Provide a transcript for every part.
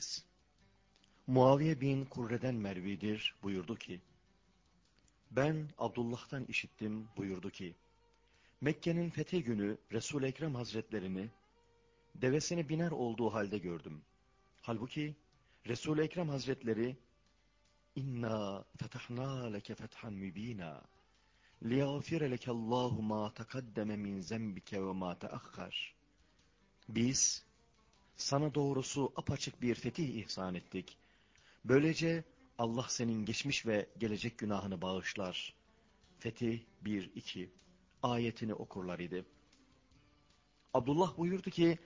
hadis. Muaviye bin Kurre'den Mervi'dir buyurdu ki, ben Abdullah'tan işittim buyurdu ki, Mekke'nin fethi günü Resul-i Ekrem Hazretlerini devesine biner olduğu halde gördüm. Halbuki Resul-i Ekrem Hazretleri İnna fetahna leke fethan mübina liyagfire leke Allahu ma takaddeme min zembike ve ma teakhar. Biz sana doğrusu apaçık bir fetih ihsan ettik. Böylece Allah senin geçmiş ve gelecek günahını bağışlar. Fetih 1-2 ayetini okurlar idi. Abdullah buyurdu ki,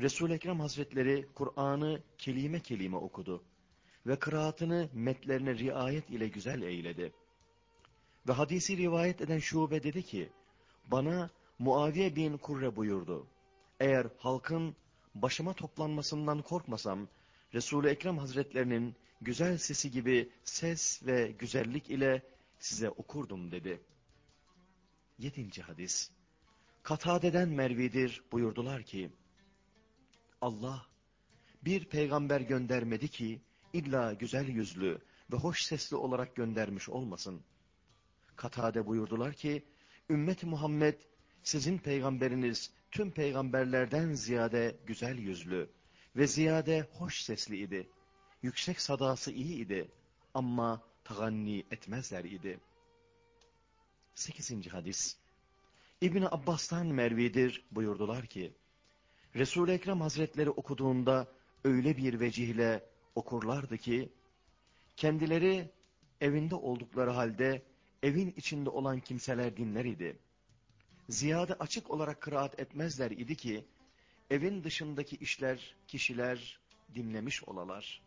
Resul-i Ekrem Hazretleri Kur'an'ı kelime kelime okudu ve kıraatını metlerine riayet ile güzel eyledi. Ve hadisi rivayet eden şube dedi ki, bana Muaviye bin Kurre buyurdu. Eğer halkın başıma toplanmasından korkmasam, Resul-i Ekrem Hazretlerinin güzel sesi gibi ses ve güzellik ile size okurdum dedi. Yedinci hadis. Katade'den Mervidir buyurdular ki, Allah bir peygamber göndermedi ki illa güzel yüzlü ve hoş sesli olarak göndermiş olmasın. Katade buyurdular ki, ümmet Muhammed sizin peygamberiniz tüm peygamberlerden ziyade güzel yüzlü ve ziyade hoş sesli idi. Yüksek sadası iyi idi ama taganni etmezler idi. Sekizinci hadis. İbni Abbas'tan Mervidir buyurdular ki, Resul-i Ekrem Hazretleri okuduğunda öyle bir vecihle okurlardı ki, kendileri evinde oldukları halde evin içinde olan kimseler dinler idi. Ziyade açık olarak kıraat etmezler idi ki, evin dışındaki işler, kişiler dinlemiş olalar.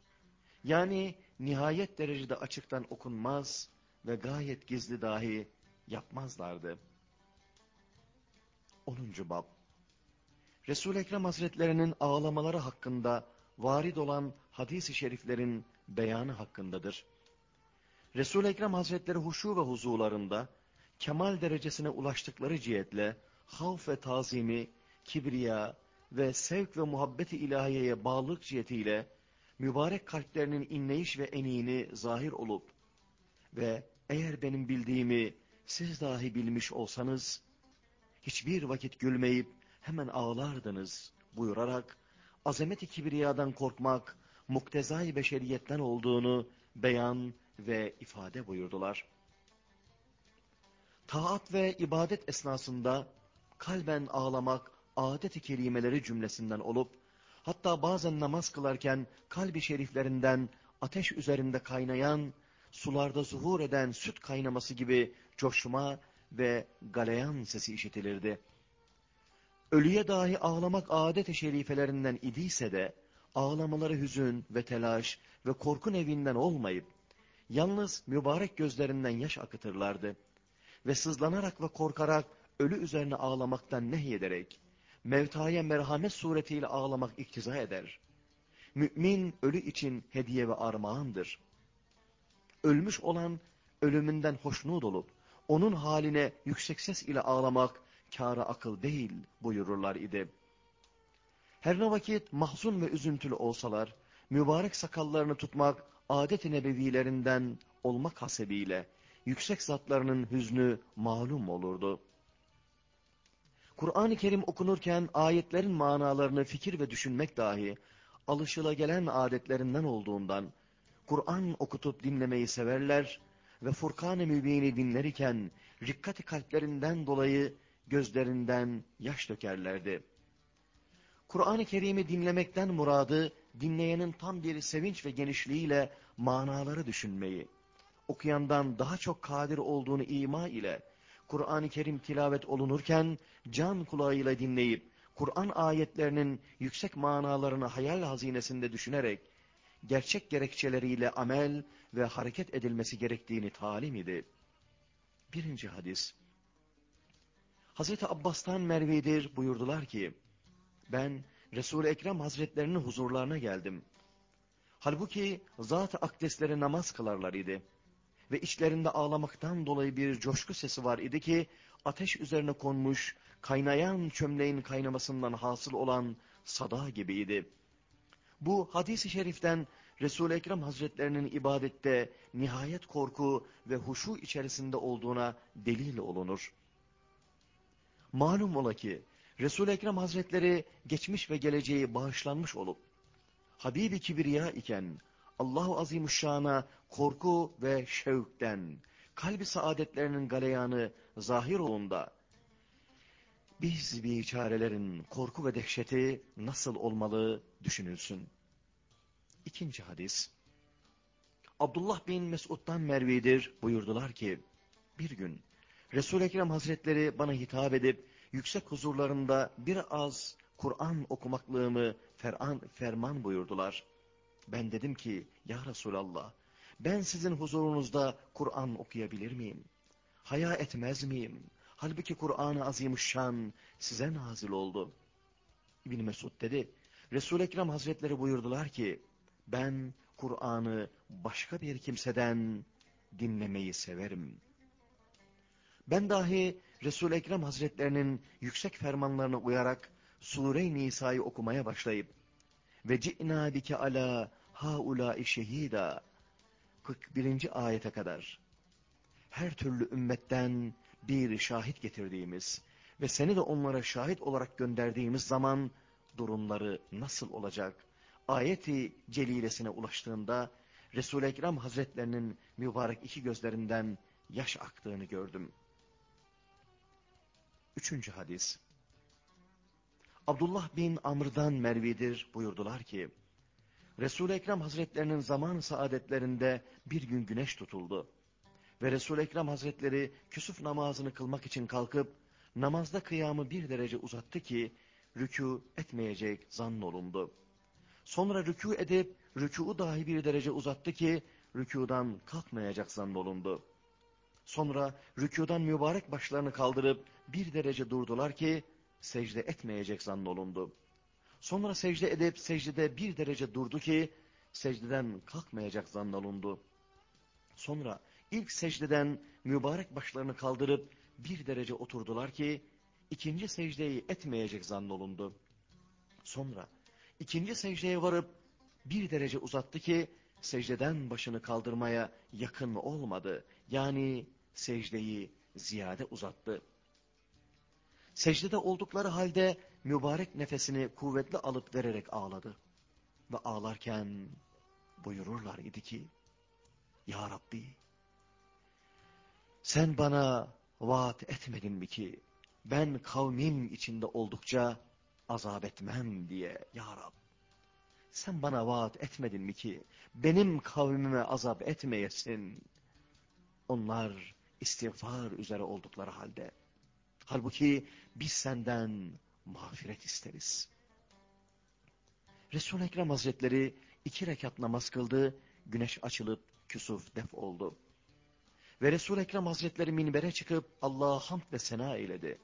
Yani nihayet derecede açıktan okunmaz ve gayet gizli dahi yapmazlardı. 10. Bab Resul-i Ekrem Hazretlerinin ağlamaları hakkında varid olan hadis-i şeriflerin beyanı hakkındadır. Resul-i Ekrem Hazretleri huşu ve huzularında kemal derecesine ulaştıkları cihetle havf ve tazimi, kibriya ve sevk ve muhabbeti ilahiyeye bağlılık cihetiyle mübarek kalplerinin inleyiş ve eniğini zahir olup ve eğer benim bildiğimi siz dahi bilmiş olsanız hiçbir vakit gülmeyip hemen ağlardınız buyurarak azamet-i kibriyadan korkmak muktezai beşeriyetten olduğunu beyan ve ifade buyurdular. Taat ve ibadet esnasında kalben ağlamak adet-i kerimeleri cümlesinden olup, hatta bazen namaz kılarken kalbi şeriflerinden ateş üzerinde kaynayan, sularda zuhur eden süt kaynaması gibi coşma ve galeyan sesi işitilirdi. Ölüye dahi ağlamak adet-i şerifelerinden idiyse de, ağlamaları hüzün ve telaş ve korkun evinden olmayıp, yalnız mübarek gözlerinden yaş akıtırlardı. Ve sızlanarak ve korkarak ölü üzerine ağlamaktan nehyederek, mevtaya merhamet suretiyle ağlamak iktiza eder. Mümin ölü için hediye ve armağandır. Ölmüş olan ölümünden hoşnut olup, onun haline yüksek ses ile ağlamak kâra akıl değil buyururlar idi. Her ne vakit mahzun ve üzüntülü olsalar, mübarek sakallarını tutmak adet-i nebevilerinden olmak hasebiyle, yüksek zatlarının hüznü malum olurdu. Kur'an-ı Kerim okunurken ayetlerin manalarını fikir ve düşünmek dahi alışılagelen adetlerinden olduğundan Kur'an okutup dinlemeyi severler ve Furkan-ı Mübin'i dinlerken rikkati kalplerinden dolayı gözlerinden yaş dökerlerdi. Kur'an-ı Kerim'i dinlemekten muradı dinleyenin tam bir sevinç ve genişliğiyle manaları düşünmeyi, okuyandan daha çok kadir olduğunu ima ile Kur'an-ı Kerim tilavet olunurken can kulağıyla dinleyip Kur'an ayetlerinin yüksek manalarını hayal hazinesinde düşünerek gerçek gerekçeleriyle amel ve hareket edilmesi gerektiğini talim idi. Birinci hadis. Hazreti Abbas'tan Mervi'dir buyurdular ki, ben Resul-i Ekrem Hazretlerinin huzurlarına geldim. Halbuki zat-ı akdesleri namaz kılarlar idi ve içlerinde ağlamaktan dolayı bir coşku sesi var idi ki ateş üzerine konmuş kaynayan çömleğin kaynamasından hasıl olan sada gibiydi. Bu hadis-i şeriften Resul-i Ekrem Hazretlerinin ibadette nihayet korku ve huşu içerisinde olduğuna delil olunur. Malum ola ki Resul-i Ekrem Hazretleri geçmiş ve geleceği bağışlanmış olup Habibi Kibriya iken Allahu Azimuşşan'a korku ve şevkten kalbi saadetlerinin galeyanı zahir olunda biz biçarelerin korku ve dehşeti nasıl olmalı düşünülsün. İkinci hadis. Abdullah bin Mesud'dan Mervi'dir buyurdular ki, bir gün Resul-i Ekrem Hazretleri bana hitap edip, yüksek huzurlarında biraz Kur'an okumaklığımı ferman, ferman buyurdular. Ben dedim ki, ya Resulallah, ben sizin huzurunuzda Kur'an okuyabilir miyim? Haya etmez miyim? Halbuki Kur'an-ı Azimuşşan size nazil oldu. İbn Mesud dedi, Resul-i Ekrem Hazretleri buyurdular ki, ben Kur'an'ı başka bir kimseden dinlemeyi severim. Ben dahi Resul-i Ekrem Hazretlerinin yüksek fermanlarına uyarak Sure-i Nisa'yı okumaya başlayıp ve ci'na bike ala haulâi şehîdâ 41. ayete kadar her türlü ümmetten bir şahit getirdiğimiz ve seni de onlara şahit olarak gönderdiğimiz zaman durumları nasıl olacak? Ayeti celilesine ulaştığında Resul-i Ekrem Hazretlerinin mübarek iki gözlerinden yaş aktığını gördüm. Üçüncü hadis. Abdullah bin Amr'dan Mervidir buyurdular ki, Resul-i Ekrem Hazretlerinin zaman saadetlerinde bir gün güneş tutuldu. Ve Resul-i Ekrem Hazretleri küsuf namazını kılmak için kalkıp, namazda kıyamı bir derece uzattı ki, rükû etmeyecek zannolundu. Sonra rükû edip, rükûu dahi bir derece uzattı ki, rükûdan kalkmayacak zannolundu. Sonra rükûdan mübarek başlarını kaldırıp, bir derece durdular ki, secde etmeyecek zannolundu. Sonra secde edip secdede bir derece durdu ki secdeden kalkmayacak zannolundu. Sonra ilk secdeden mübarek başlarını kaldırıp bir derece oturdular ki ikinci secdeyi etmeyecek zannolundu. Sonra ikinci secdeye varıp bir derece uzattı ki secdeden başını kaldırmaya yakın olmadı. Yani secdeyi ziyade uzattı. Secdede oldukları halde mübarek nefesini kuvvetli alıp vererek ağladı. Ve ağlarken buyururlar idi ki, Ya Rabbi, sen bana vaat etmedin mi ki, ben kavmim içinde oldukça azap etmem diye Ya Rab. Sen bana vaat etmedin mi ki, benim kavmime azap etmeyesin. Onlar istiğfar üzere oldukları halde. Halbuki biz senden mağfiret isteriz. Resul-i Ekrem Hazretleri iki rekat namaz kıldı, güneş açılıp küsuf def oldu. Ve Resul-i Ekrem Hazretleri minbere çıkıp Allah'a hamd ve sena eyledi.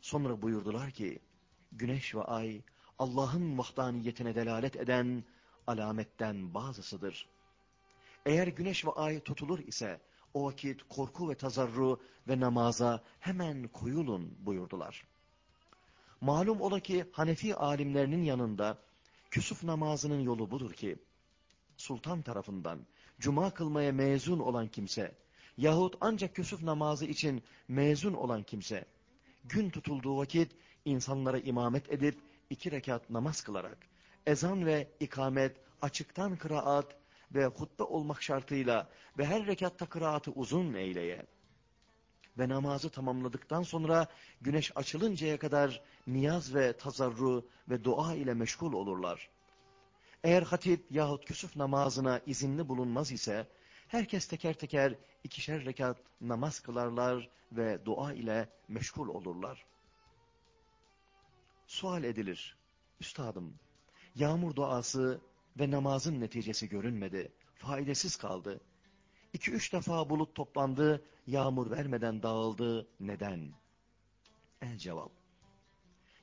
Sonra buyurdular ki, güneş ve ay Allah'ın vahdaniyetine delalet eden alametten bazısıdır. Eğer güneş ve ay tutulur ise o vakit korku ve tazarru ve namaza hemen koyulun buyurdular. Malum ola ki Hanefi alimlerinin yanında küsuf namazının yolu budur ki, sultan tarafından cuma kılmaya mezun olan kimse, yahut ancak küsuf namazı için mezun olan kimse, gün tutulduğu vakit insanlara imamet edip iki rekat namaz kılarak, ezan ve ikamet, açıktan kıraat ve hutbe olmak şartıyla ve her rekatta kıraatı uzun eyleye ve namazı tamamladıktan sonra güneş açılıncaya kadar niyaz ve tazarru ve dua ile meşgul olurlar. Eğer hatip yahut küsuf namazına izinli bulunmaz ise, herkes teker teker ikişer rekat namaz kılarlar ve dua ile meşgul olurlar. Sual edilir, Üstadım, yağmur duası ve namazın neticesi görünmedi, faydasız kaldı. İki üç defa bulut toplandı, yağmur vermeden dağıldı. Neden? El cevap.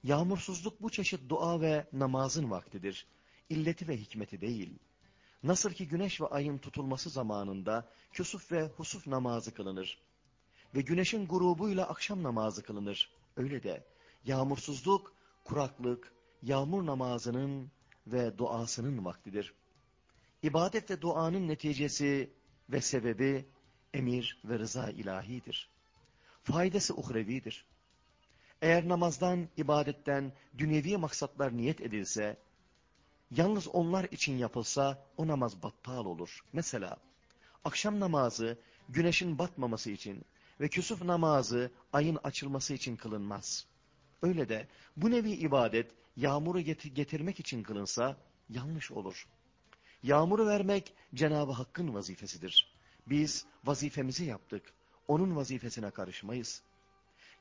Yağmursuzluk bu çeşit dua ve namazın vaktidir. İlleti ve hikmeti değil. Nasıl ki güneş ve ayın tutulması zamanında küsuf ve husuf namazı kılınır. Ve güneşin grubuyla akşam namazı kılınır. Öyle de yağmursuzluk, kuraklık, yağmur namazının ve duasının vaktidir. İbadet ve duanın neticesi ve sebebi emir ve rıza ilahidir. Faydası uhrevidir. Eğer namazdan, ibadetten dünyevi maksatlar niyet edilse, yalnız onlar için yapılsa o namaz battal olur. Mesela akşam namazı güneşin batmaması için ve küsuf namazı ayın açılması için kılınmaz. Öyle de bu nevi ibadet yağmuru getirmek için kılınsa yanlış olur. Yağmuru vermek Cenab-ı Hakk'ın vazifesidir. Biz vazifemizi yaptık. Onun vazifesine karışmayız.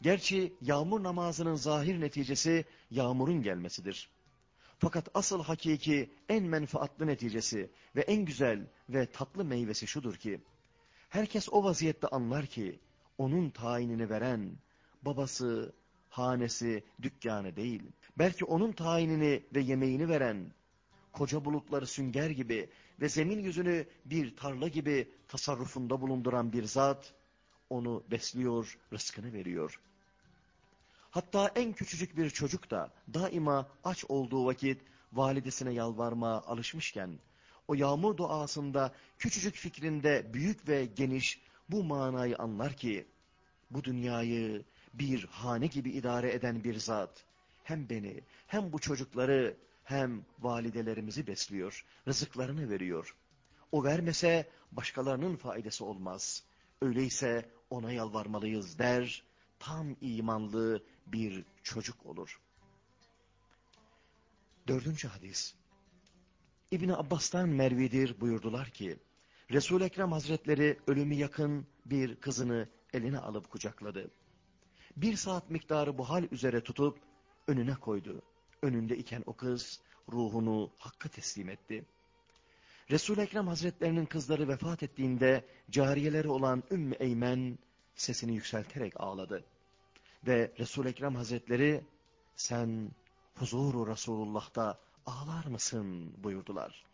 Gerçi yağmur namazının zahir neticesi yağmurun gelmesidir. Fakat asıl hakiki en menfaatlı neticesi ve en güzel ve tatlı meyvesi şudur ki, herkes o vaziyette anlar ki, onun tayinini veren, babası, hanesi, dükkanı değil, belki onun tayinini ve yemeğini veren, koca bulutları sünger gibi ve zemin yüzünü bir tarla gibi tasarrufunda bulunduran bir zat, onu besliyor, rızkını veriyor. Hatta en küçücük bir çocuk da daima aç olduğu vakit validesine yalvarma alışmışken, o yağmur duasında küçücük fikrinde büyük ve geniş bu manayı anlar ki, bu dünyayı bir hane gibi idare eden bir zat, hem beni hem bu çocukları hem validelerimizi besliyor, rızıklarını veriyor. O vermese başkalarının faydası olmaz. Öyleyse ona yalvarmalıyız der, tam imanlı bir çocuk olur. Dördüncü hadis. İbni Abbas'tan Mervidir buyurdular ki, Resul-i Ekrem Hazretleri ölümü yakın bir kızını eline alıp kucakladı. Bir saat miktarı bu hal üzere tutup önüne koydu. Önünde iken o kız ruhunu Hakk'a teslim etti. Resul-i Ekrem Hazretlerinin kızları vefat ettiğinde cariyeleri olan Ümmü Eymen sesini yükselterek ağladı. Ve Resul-i Ekrem Hazretleri sen huzuru Resulullah'ta ağlar mısın buyurdular.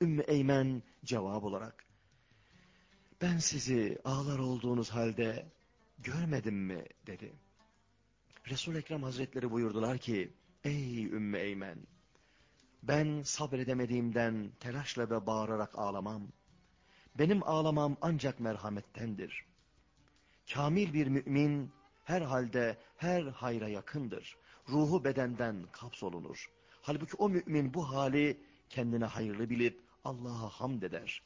Ümmü Eymen cevap olarak ben sizi ağlar olduğunuz halde görmedim mi dedi. resul Ekrem Hazretleri buyurdular ki ey Ümmü Eymen ben sabredemediğimden telaşla ve bağırarak ağlamam. Benim ağlamam ancak merhamettendir. Kamil bir mümin her halde her hayra yakındır. Ruhu bedenden kapsolunur. Halbuki o mümin bu hali kendine hayırlı bilip Allah'a hamd eder.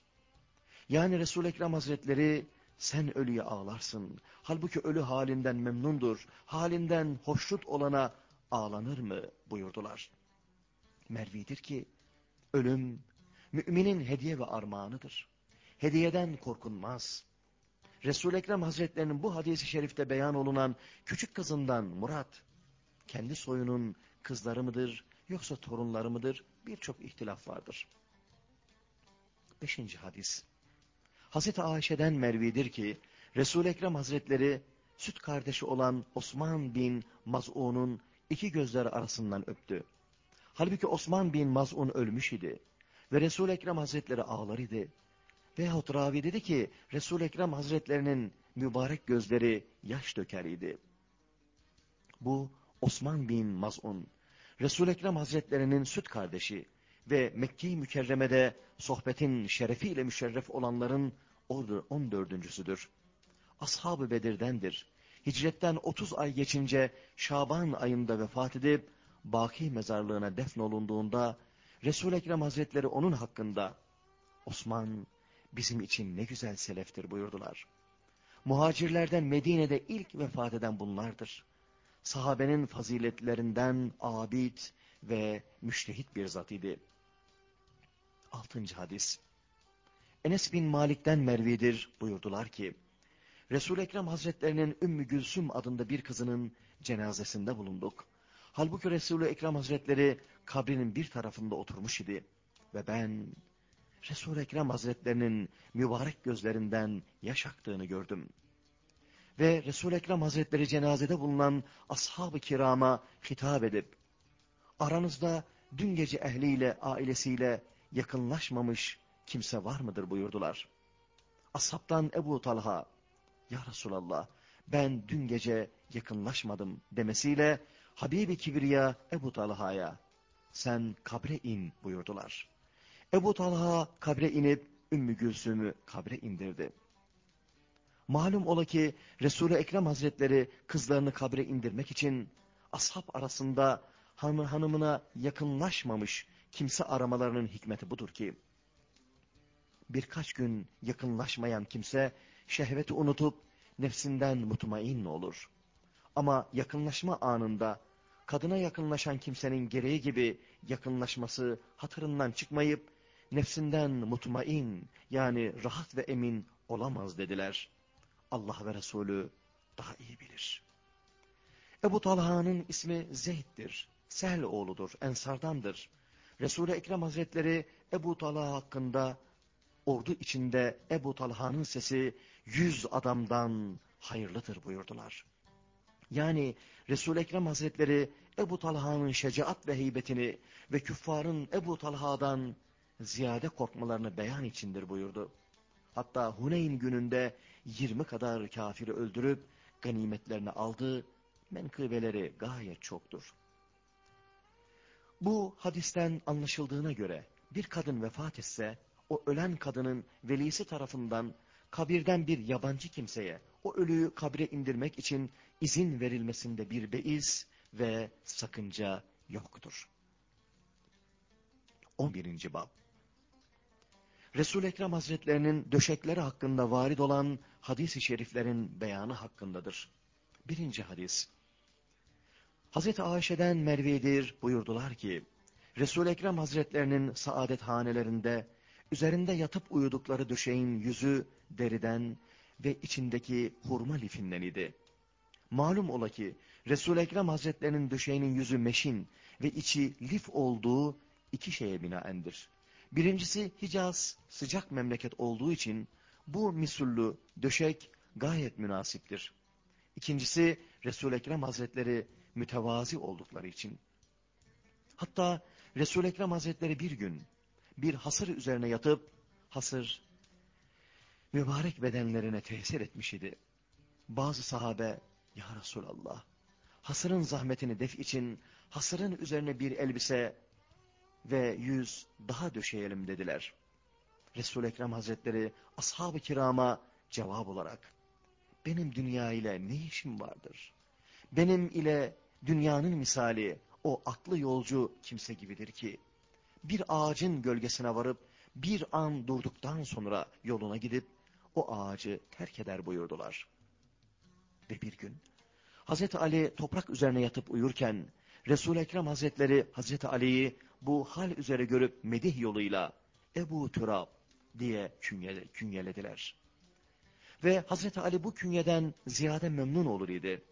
Yani Resul-i Ekrem Hazretleri sen ölüye ağlarsın. Halbuki ölü halinden memnundur. Halinden hoşnut olana ağlanır mı buyurdular. Mervidir ki ölüm müminin hediye ve armağanıdır. Hediyeden korkunmaz. Resul-i Ekrem Hazretlerinin bu hadisi şerifte beyan olunan küçük kızından Murat, kendi soyunun kızları mıdır yoksa torunları mıdır birçok ihtilaf vardır. Beşinci hadis. Hazreti Ayşe'den Mervidir ki Resul-i Ekrem Hazretleri süt kardeşi olan Osman bin Maz'un'un iki gözleri arasından öptü. Halbuki Osman bin Maz'un ölmüş idi. Ve resul Ekrem Hazretleri ağlar idi. Veyahut ravi dedi ki resul Ekrem Hazretlerinin mübarek gözleri yaş döker idi. Bu Osman bin Maz'un, resul Ekrem Hazretlerinin süt kardeşi ve Mekke-i Mükerreme'de sohbetin şerefiyle müşerref olanların 14.südür. Ashab-ı Bedir'dendir. Hicretten 30 ay geçince Şaban ayında vefat edip Baki mezarlığına defnolunduğunda Resul-i Ekrem Hazretleri onun hakkında Osman bizim için ne güzel seleftir buyurdular. Muhacirlerden Medine'de ilk vefat eden bunlardır. Sahabenin faziletlerinden abid ve müştehit bir zat idi. Altıncı hadis. Enes bin Malik'ten Mervidir buyurdular ki, Resul-i Ekrem Hazretlerinin Ümmü Gülsüm adında bir kızının cenazesinde bulunduk. Halbuki Resul-i Ekrem Hazretleri kabrinin bir tarafında oturmuş idi. Ve ben Resul-i Ekrem Hazretlerinin mübarek gözlerinden yaş aktığını gördüm. Ve Resul-i Ekrem Hazretleri cenazede bulunan ashab-ı kirama hitap edip, aranızda dün gece ehliyle, ailesiyle yakınlaşmamış kimse var mıdır buyurdular. Ashabtan Ebu Talha, Ya Resulallah ben dün gece yakınlaşmadım demesiyle Habibi Kibriya Ebu Talha'ya sen kabre in buyurdular. Ebu Talha kabre inip Ümmü Gülsüm'ü kabre indirdi. Malum ola ki Resul-i Ekrem Hazretleri kızlarını kabre indirmek için ashab arasında hanı hanımına yakınlaşmamış kimse aramalarının hikmeti budur ki, birkaç gün yakınlaşmayan kimse şehveti unutup nefsinden mutmain olur. Ama yakınlaşma anında kadına yakınlaşan kimsenin gereği gibi yakınlaşması hatırından çıkmayıp nefsinden mutmain yani rahat ve emin olamaz dediler. Allah ve Resulü daha iyi bilir. Ebu Talha'nın ismi Zeyd'dir. Sehl oğludur, Ensardandır. Resul-i Ekrem Hazretleri Ebu Talha hakkında ordu içinde Ebu Talha'nın sesi yüz adamdan hayırlıdır buyurdular. Yani Resul-i Ekrem Hazretleri Ebu Talha'nın şecaat ve heybetini ve küffarın Ebu Talha'dan ziyade korkmalarını beyan içindir buyurdu. Hatta Huneyn gününde 20 kadar kafiri öldürüp ganimetlerini aldı, menkıbeleri gayet çoktur. Bu hadisten anlaşıldığına göre bir kadın vefat etse, o ölen kadının velisi tarafından kabirden bir yabancı kimseye o ölüyü kabre indirmek için izin verilmesinde bir beis ve sakınca yoktur. 11. Bab Resul-i Ekrem Hazretlerinin döşekleri hakkında varid olan hadis-i şeriflerin beyanı hakkındadır. Birinci hadis. Hazreti Ayşe'den Mervi'dir buyurdular ki, Resul-i Ekrem Hazretlerinin saadet hanelerinde, üzerinde yatıp uyudukları döşeğin yüzü deriden ve içindeki hurma lifinden idi. Malum ola ki, Resul-i Ekrem Hazretlerinin döşeğinin yüzü meşin ve içi lif olduğu iki şeye binaendir. Birincisi Hicaz sıcak memleket olduğu için bu misullu döşek gayet münasiptir. İkincisi Resul-i Ekrem Hazretleri mütevazi oldukları için. Hatta Resul-i Ekrem Hazretleri bir gün bir hasır üzerine yatıp hasır mübarek bedenlerine tesir etmiş idi. Bazı sahabe ya Resulallah hasırın zahmetini def için hasırın üzerine bir elbise ve yüz daha döşeyelim dediler. Resul-i Ekrem Hazretleri ashab-ı kirama cevap olarak benim dünya ile ne işim vardır? Benim ile dünyanın misali o aklı yolcu kimse gibidir ki bir ağacın gölgesine varıp bir an durduktan sonra yoluna gidip o ağacı terk eder buyurdular. Ve bir gün Hazreti Ali toprak üzerine yatıp uyurken Resul-i Ekrem Hazretleri Hazreti Ali'yi bu hal üzere görüp medih yoluyla Ebu Türab diye künyele, künyelediler. Ve Hazreti Ali bu künyeden ziyade memnun olur idi.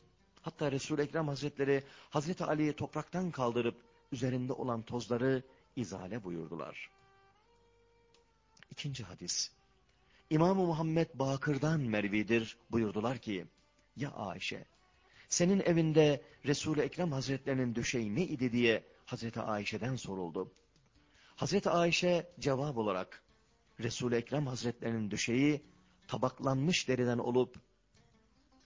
Hatta Resul-i Ekrem Hazretleri Hazreti Ali'yi topraktan kaldırıp üzerinde olan tozları izale buyurdular. İkinci hadis. İmam-ı Muhammed Bakır'dan Mervidir buyurdular ki, Ya Ayşe, senin evinde Resul-i Ekrem Hazretlerinin döşeği ne idi diye Hazreti Ayşe'den soruldu. Hazreti Ayşe cevap olarak, Resul-i Ekrem Hazretlerinin döşeği tabaklanmış deriden olup,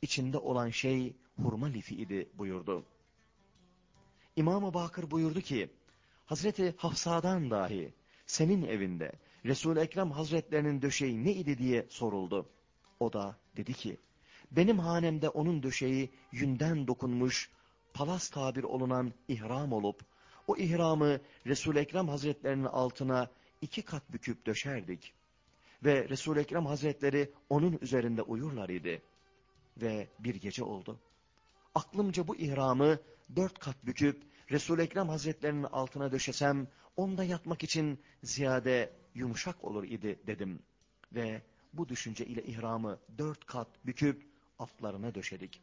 içinde olan şey hurma lifi idi buyurdu. İmam-ı Bakır buyurdu ki, Hazreti Hafsa'dan dahi senin evinde Resul-i Ekrem Hazretlerinin döşeği ne idi diye soruldu. O da dedi ki, benim hanemde onun döşeği yünden dokunmuş, palas tabir olunan ihram olup, o ihramı Resul-i Ekrem Hazretlerinin altına iki kat büküp döşerdik. Ve Resul-i Ekrem Hazretleri onun üzerinde uyurlar idi. Ve bir gece oldu. Aklımca bu ihramı dört kat büküp Resul-i Ekrem Hazretlerinin altına döşesem, onda yatmak için ziyade yumuşak olur idi dedim. Ve bu düşünce ile ihramı dört kat büküp altlarına döşedik.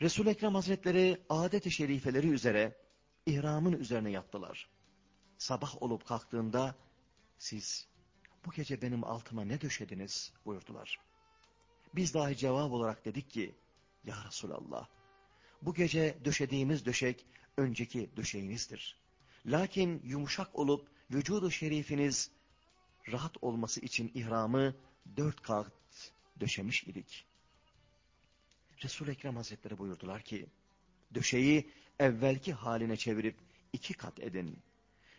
Resul-i Ekrem Hazretleri adet-i şerifeleri üzere ihramın üzerine yattılar. Sabah olup kalktığında siz bu gece benim altıma ne döşediniz buyurdular. Biz dahi cevap olarak dedik ki ya Resulallah bu gece döşediğimiz döşek önceki döşeğinizdir. Lakin yumuşak olup vücudu şerifiniz rahat olması için ihramı dört kat döşemiş idik. Resul-i Ekrem Hazretleri buyurdular ki, döşeği evvelki haline çevirip iki kat edin.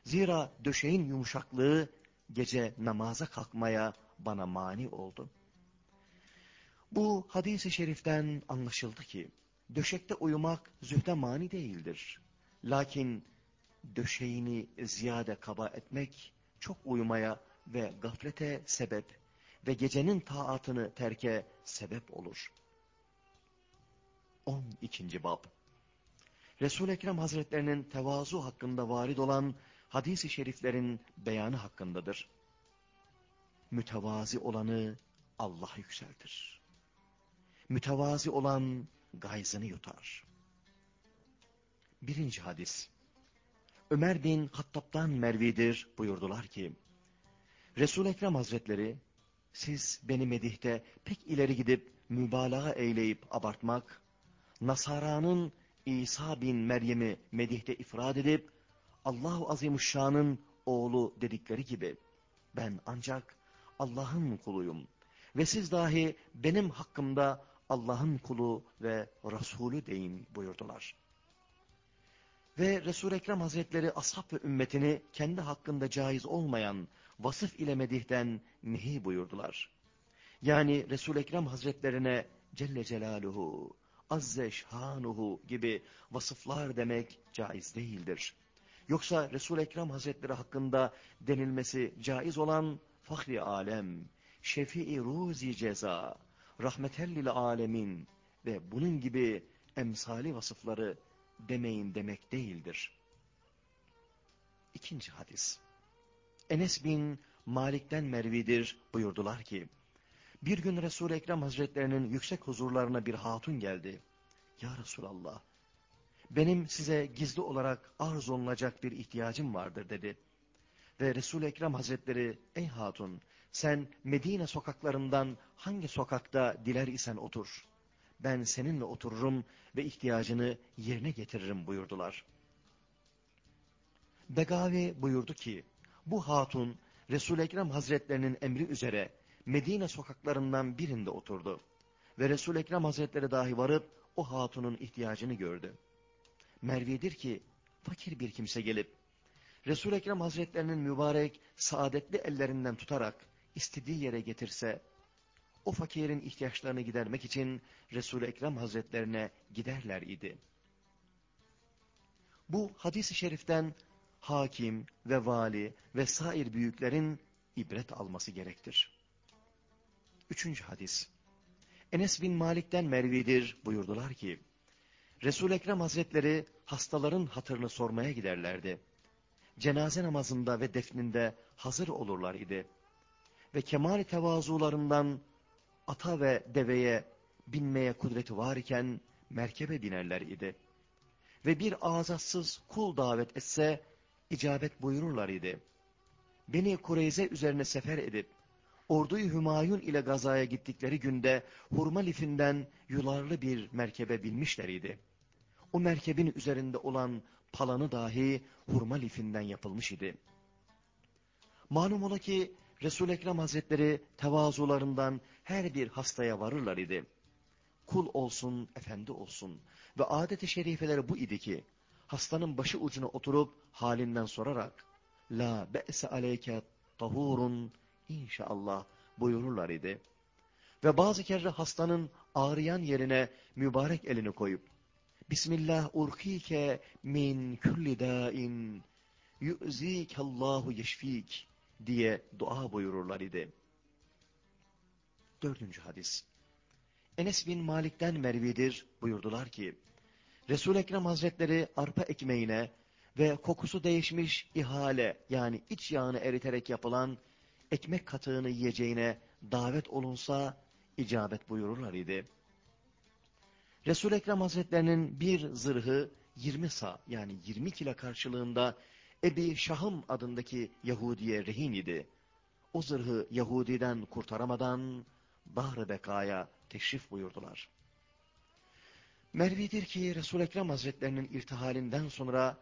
Zira döşeğin yumuşaklığı gece namaza kalkmaya bana mani oldu. Bu hadis-i şeriften anlaşıldı ki, döşekte uyumak zühde mani değildir. Lakin döşeğini ziyade kaba etmek, çok uyumaya ve gaflete sebep ve gecenin taatını terke sebep olur. 12. Bab Resul-i Ekrem Hazretlerinin tevazu hakkında varid olan hadis-i şeriflerin beyanı hakkındadır. Mütevazi olanı Allah yükseltir. Mütevazi olan gayzını yutar. Birinci hadis. Ömer bin Hattab'dan Mervidir buyurdular ki, Resul-i Ekrem Hazretleri, siz beni medihte pek ileri gidip mübalağa eyleyip abartmak, Nasara'nın İsa bin Meryem'i medihte ifrad edip, Allahu Azimuşşan'ın oğlu dedikleri gibi, ben ancak Allah'ın kuluyum ve siz dahi benim hakkımda Allah'ın kulu ve Resulü deyin buyurdular. Ve Resul-i Ekrem Hazretleri ashab ve ümmetini kendi hakkında caiz olmayan vasıf ile medihten nehi buyurdular. Yani Resul-i Ekrem Hazretlerine Celle Celaluhu, Azze Şanuhu gibi vasıflar demek caiz değildir. Yoksa Resul-i Ekrem Hazretleri hakkında denilmesi caiz olan Fahri Alem, Şefii Ruzi Ceza, Rahmetellil Alemin ve bunun gibi emsali vasıfları demeyin demek değildir. İkinci hadis. Enes bin Malik'ten Mervidir buyurdular ki, bir gün Resul-i Ekrem Hazretlerinin yüksek huzurlarına bir hatun geldi. Ya Resulallah, benim size gizli olarak arz olunacak bir ihtiyacım vardır dedi. Ve Resul-i Ekrem Hazretleri, ey hatun, sen Medine sokaklarından hangi sokakta diler isen otur. Ben seninle otururum ve ihtiyacını yerine getiririm buyurdular. Begavi buyurdu ki, bu hatun Resul-i Ekrem Hazretlerinin emri üzere Medine sokaklarından birinde oturdu. Ve Resul-i Ekrem Hazretleri dahi varıp o hatunun ihtiyacını gördü. Mervidir ki fakir bir kimse gelip Resul-i Ekrem Hazretlerinin mübarek saadetli ellerinden tutarak istediği yere getirse o fakirin ihtiyaçlarını gidermek için Resul-i Ekrem Hazretlerine giderler idi. Bu hadis-i şeriften hakim ve vali ve sair büyüklerin ibret alması gerektir. Üçüncü hadis. Enes bin Malik'ten Mervidir buyurdular ki, resul Ekrem Hazretleri hastaların hatırını sormaya giderlerdi. Cenaze namazında ve defninde hazır olurlar idi. Ve kemal tevazularından ata ve deveye binmeye kudreti var merkebe binerler idi. Ve bir azatsız kul davet etse icabet buyururlar idi. Beni Kureyze üzerine sefer edip orduyu Hümayun ile gazaya gittikleri günde hurma lifinden yularlı bir merkebe binmişler idi. O merkebin üzerinde olan palanı dahi hurma lifinden yapılmış idi. Malum ola ki resul Ekrem Hazretleri tevazularından her bir hastaya varırlar idi. Kul olsun, efendi olsun ve adet-i şerifeleri bu idi ki, hastanın başı ucuna oturup halinden sorarak, La be'se aleyke tahurun inşallah buyururlar idi. Ve bazı kere hastanın ağrıyan yerine mübarek elini koyup, Bismillah urkike min kulli dain yu'zikallahu yeşfik diye dua buyururlar idi. Dördüncü hadis. Enes bin Malik'ten Mervidir buyurdular ki, Resul-i Ekrem Hazretleri arpa ekmeğine ve kokusu değişmiş ihale yani iç yağını eriterek yapılan ekmek katığını yiyeceğine davet olunsa icabet buyururlar idi. Resul-i Ekrem Hazretlerinin bir zırhı 20 sa yani 20 kilo karşılığında Ebi Şahım adındaki Yahudi'ye rehin idi. O zırhı Yahudi'den kurtaramadan Bahr-ı Beka'ya teşrif buyurdular. Mervidir ki Resul-i Ekrem Hazretlerinin irtihalinden sonra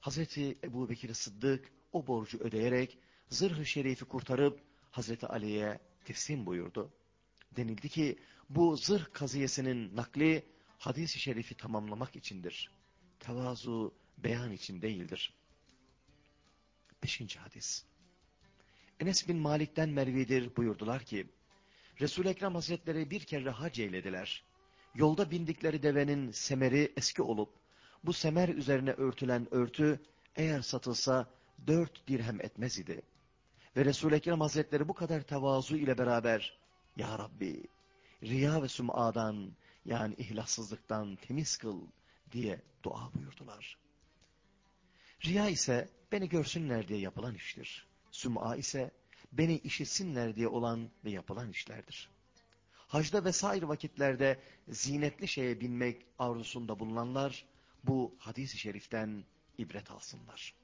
Hazreti Ebu Bekir Sıddık o borcu ödeyerek zırh-ı şerifi kurtarıp Hazreti Ali'ye teslim buyurdu. Denildi ki bu zırh kaziyesinin nakli hadis-i şerifi tamamlamak içindir. Tevazu beyan için değildir. Beşinci hadis. Enes bin Malik'ten Mervidir buyurdular ki, Resul-i Ekrem Hazretleri bir kere hac eylediler. Yolda bindikleri devenin semeri eski olup, bu semer üzerine örtülen örtü, eğer satılsa dört dirhem etmez idi. Ve Resul-i Ekrem Hazretleri bu kadar tevazu ile beraber, Ya Rabbi, riya ve sum'adan, yani ihlassızlıktan temiz kıl diye dua buyurdular. Riya ise beni görsünler diye yapılan iştir. Süm'a ise beni işitsinler diye olan ve yapılan işlerdir. Hacda vesaire vakitlerde zinetli şeye binmek arzusunda bulunanlar bu hadis-i şeriften ibret alsınlar.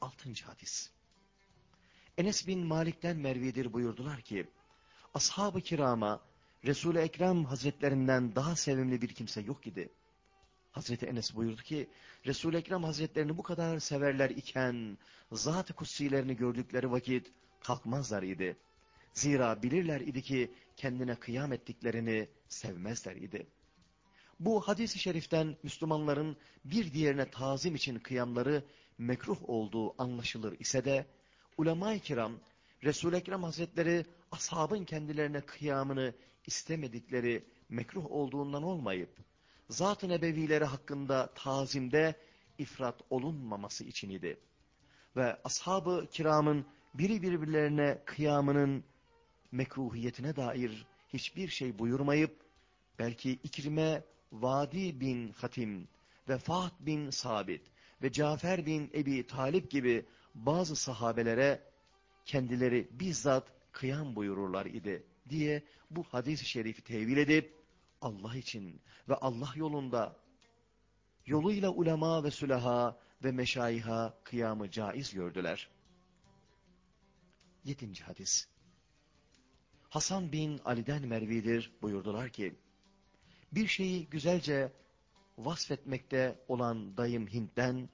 Altıncı hadis. Enes bin Malik'ten Mervidir buyurdular ki, Ashab-ı kirama Resul-i Ekrem hazretlerinden daha sevimli bir kimse yok idi. Hazreti Enes buyurdu ki, Resul-i Ekrem hazretlerini bu kadar severler iken, zat-ı kutsilerini gördükleri vakit kalkmazlar idi. Zira bilirler idi ki kendine kıyam ettiklerini sevmezler idi. Bu hadis-i şeriften Müslümanların bir diğerine tazim için kıyamları mekruh olduğu anlaşılır ise de, ulema-i kiram, Resul-i Ekrem Hazretleri ashabın kendilerine kıyamını istemedikleri mekruh olduğundan olmayıp, zat-ı nebevileri hakkında tazimde ifrat olunmaması için idi. Ve ashab-ı kiramın biri birbirlerine kıyamının mekruhiyetine dair hiçbir şey buyurmayıp, belki İkrime Vadi bin Hatim ve Fahd bin Sabit ve Cafer bin Ebi Talip gibi bazı sahabelere kendileri bizzat kıyam buyururlar idi diye bu hadis-i şerifi tevil edip Allah için ve Allah yolunda yoluyla ulema ve sülaha ve meşayiha kıyamı caiz gördüler. Yedinci hadis. Hasan bin Ali'den Mervidir buyurdular ki, bir şeyi güzelce vasfetmekte olan dayım Hint'ten,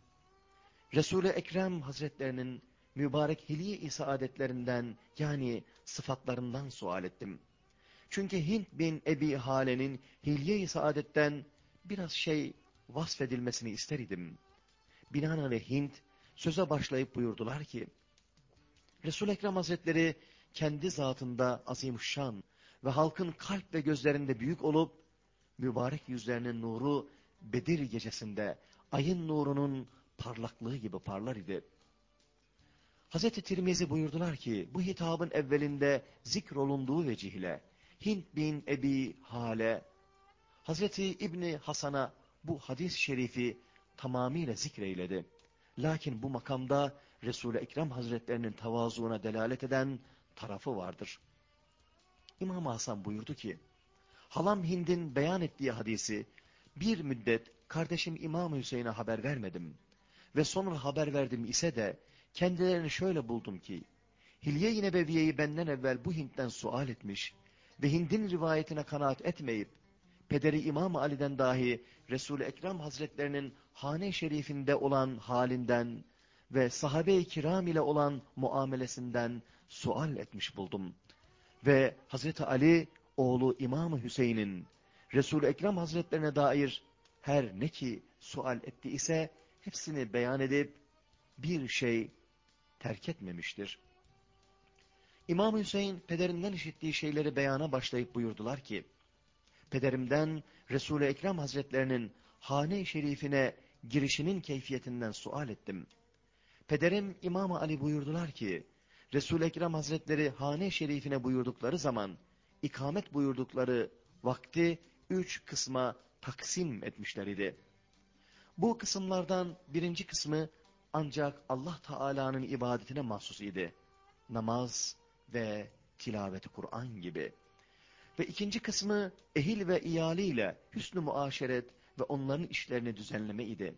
Resul-i Ekrem Hazretlerinin mübarek hilye-i saadetlerinden yani sıfatlarından sual ettim. Çünkü Hint bin Ebi Hale'nin hilye-i saadetten biraz şey vasfedilmesini ister idim. Binaenaleyh Hint söze başlayıp buyurdular ki, Resul-i Ekrem Hazretleri kendi zatında azimuşşan ve halkın kalp ve gözlerinde büyük olup, mübarek yüzlerinin nuru Bedir gecesinde ayın nurunun parlaklığı gibi parlar idi. Hazreti Tirmizi buyurdular ki, bu hitabın evvelinde zikrolunduğu vecihle, Hint bin Ebi Hale, Hazreti İbni Hasan'a bu hadis-i şerifi tamamıyla zikreyledi. Lakin bu makamda Resul-i Ekrem Hazretlerinin tavazuuna delalet eden tarafı vardır. İmam Hasan buyurdu ki, Halam Hind'in beyan ettiği hadisi bir müddet kardeşim İmam Hüseyin'e haber vermedim ve sonra haber verdim ise de kendilerini şöyle buldum ki, Hilye-i Nebeviye'yi benden evvel bu Hint'ten sual etmiş ve Hind'in rivayetine kanaat etmeyip, pederi İmam Ali'den dahi Resul-i Ekrem Hazretlerinin hane şerifinde olan halinden ve sahabe-i kiram ile olan muamelesinden sual etmiş buldum. Ve Hazreti Ali oğlu İmam Hüseyin'in Resul-i Ekrem Hazretlerine dair her ne ki sual etti ise hepsini beyan edip bir şey terk etmemiştir. İmam Hüseyin pederinden işittiği şeyleri beyana başlayıp buyurdular ki, Pederimden Resul-i Ekrem Hazretlerinin hane-i şerifine girişinin keyfiyetinden sual ettim. Pederim İmam Ali buyurdular ki, Resul-i Ekrem Hazretleri hane-i şerifine buyurdukları zaman, ikamet buyurdukları vakti üç kısma taksim etmişler idi. Bu kısımlardan birinci kısmı ancak Allah Teala'nın ibadetine mahsus idi. Namaz ve tilaveti Kur'an gibi. Ve ikinci kısmı ehil ve iyaliyle hüsnü muaşeret ve onların işlerini düzenleme idi.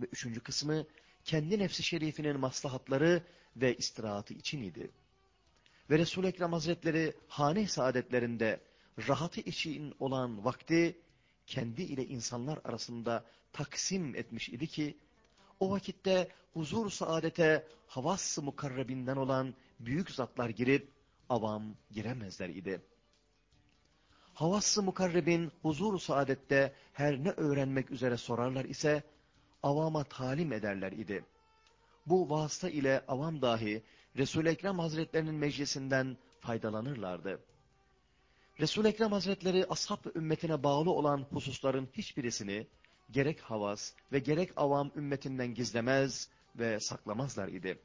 Ve üçüncü kısmı kendi nefsi şerifinin maslahatları ve istirahatı için idi. Ve Resul-i Ekrem Hazretleri hane saadetlerinde rahatı için olan vakti kendi ile insanlar arasında taksim etmiş idi ki, o vakitte huzur saadete havas-ı mukarrebinden olan büyük zatlar girip avam giremezler idi. Havas-ı mukarrebin huzur saadette her ne öğrenmek üzere sorarlar ise avama talim ederler idi. Bu vasıta ile avam dahi Resul-i Ekrem Hazretlerinin meclisinden faydalanırlardı. Resul-i Ekrem Hazretleri ashab ümmetine bağlı olan hususların hiçbirisini gerek havas ve gerek avam ümmetinden gizlemez ve saklamazlar idi.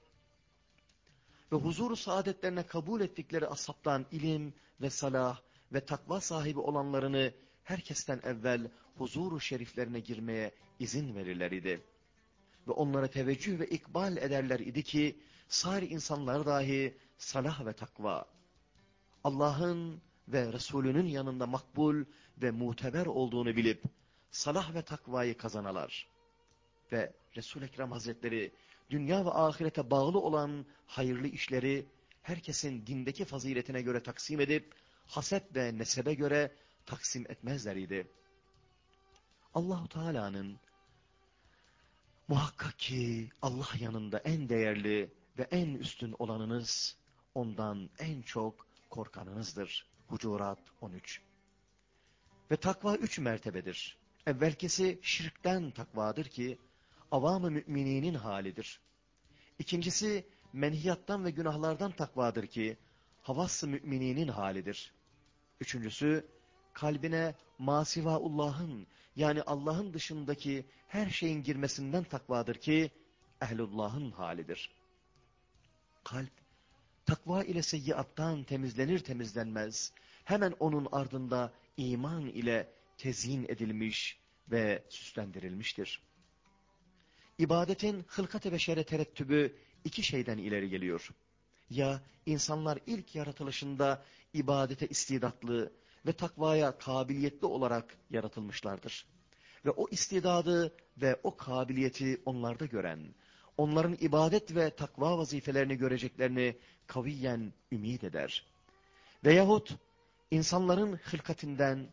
Ve huzuru saadetlerine kabul ettikleri ashabtan ilim ve salah ve takva sahibi olanlarını herkesten evvel huzuru şeriflerine girmeye izin verirler idi. Ve onlara teveccüh ve ikbal ederler idi ki, sari insanlar dahi salah ve takva, Allah'ın ve Resulünün yanında makbul ve muteber olduğunu bilip, salah ve takvayı kazanalar. Ve Resul-i Ekrem Hazretleri, dünya ve ahirete bağlı olan hayırlı işleri, herkesin dindeki faziletine göre taksim edip, haset ve nesebe göre taksim etmezler idi. Allahu Teala'nın muhakkak ki Allah yanında en değerli ve en üstün olanınız ondan en çok korkanınızdır. Hucurat 13 Ve takva üç mertebedir. Evvelkisi şirkten takvadır ki avam-ı mümininin halidir. İkincisi menhiyattan ve günahlardan takvadır ki havas-ı mümininin halidir. Üçüncüsü kalbine masivaullah'ın yani Allah'ın dışındaki her şeyin girmesinden takvadır ki ehlullah'ın halidir. Kalp takva ile seyyiattan temizlenir temizlenmez hemen onun ardında iman ile tezyin edilmiş ve süslendirilmiştir. İbadetin hılkat-ı beşere terettübü iki şeyden ileri geliyor. Ya insanlar ilk yaratılışında ibadete istidatlı ve takvaya kabiliyetli olarak yaratılmışlardır. Ve o istidadı ve o kabiliyeti onlarda gören, onların ibadet ve takva vazifelerini göreceklerini kaviyen ümit eder. Veyahut insanların hılkatinden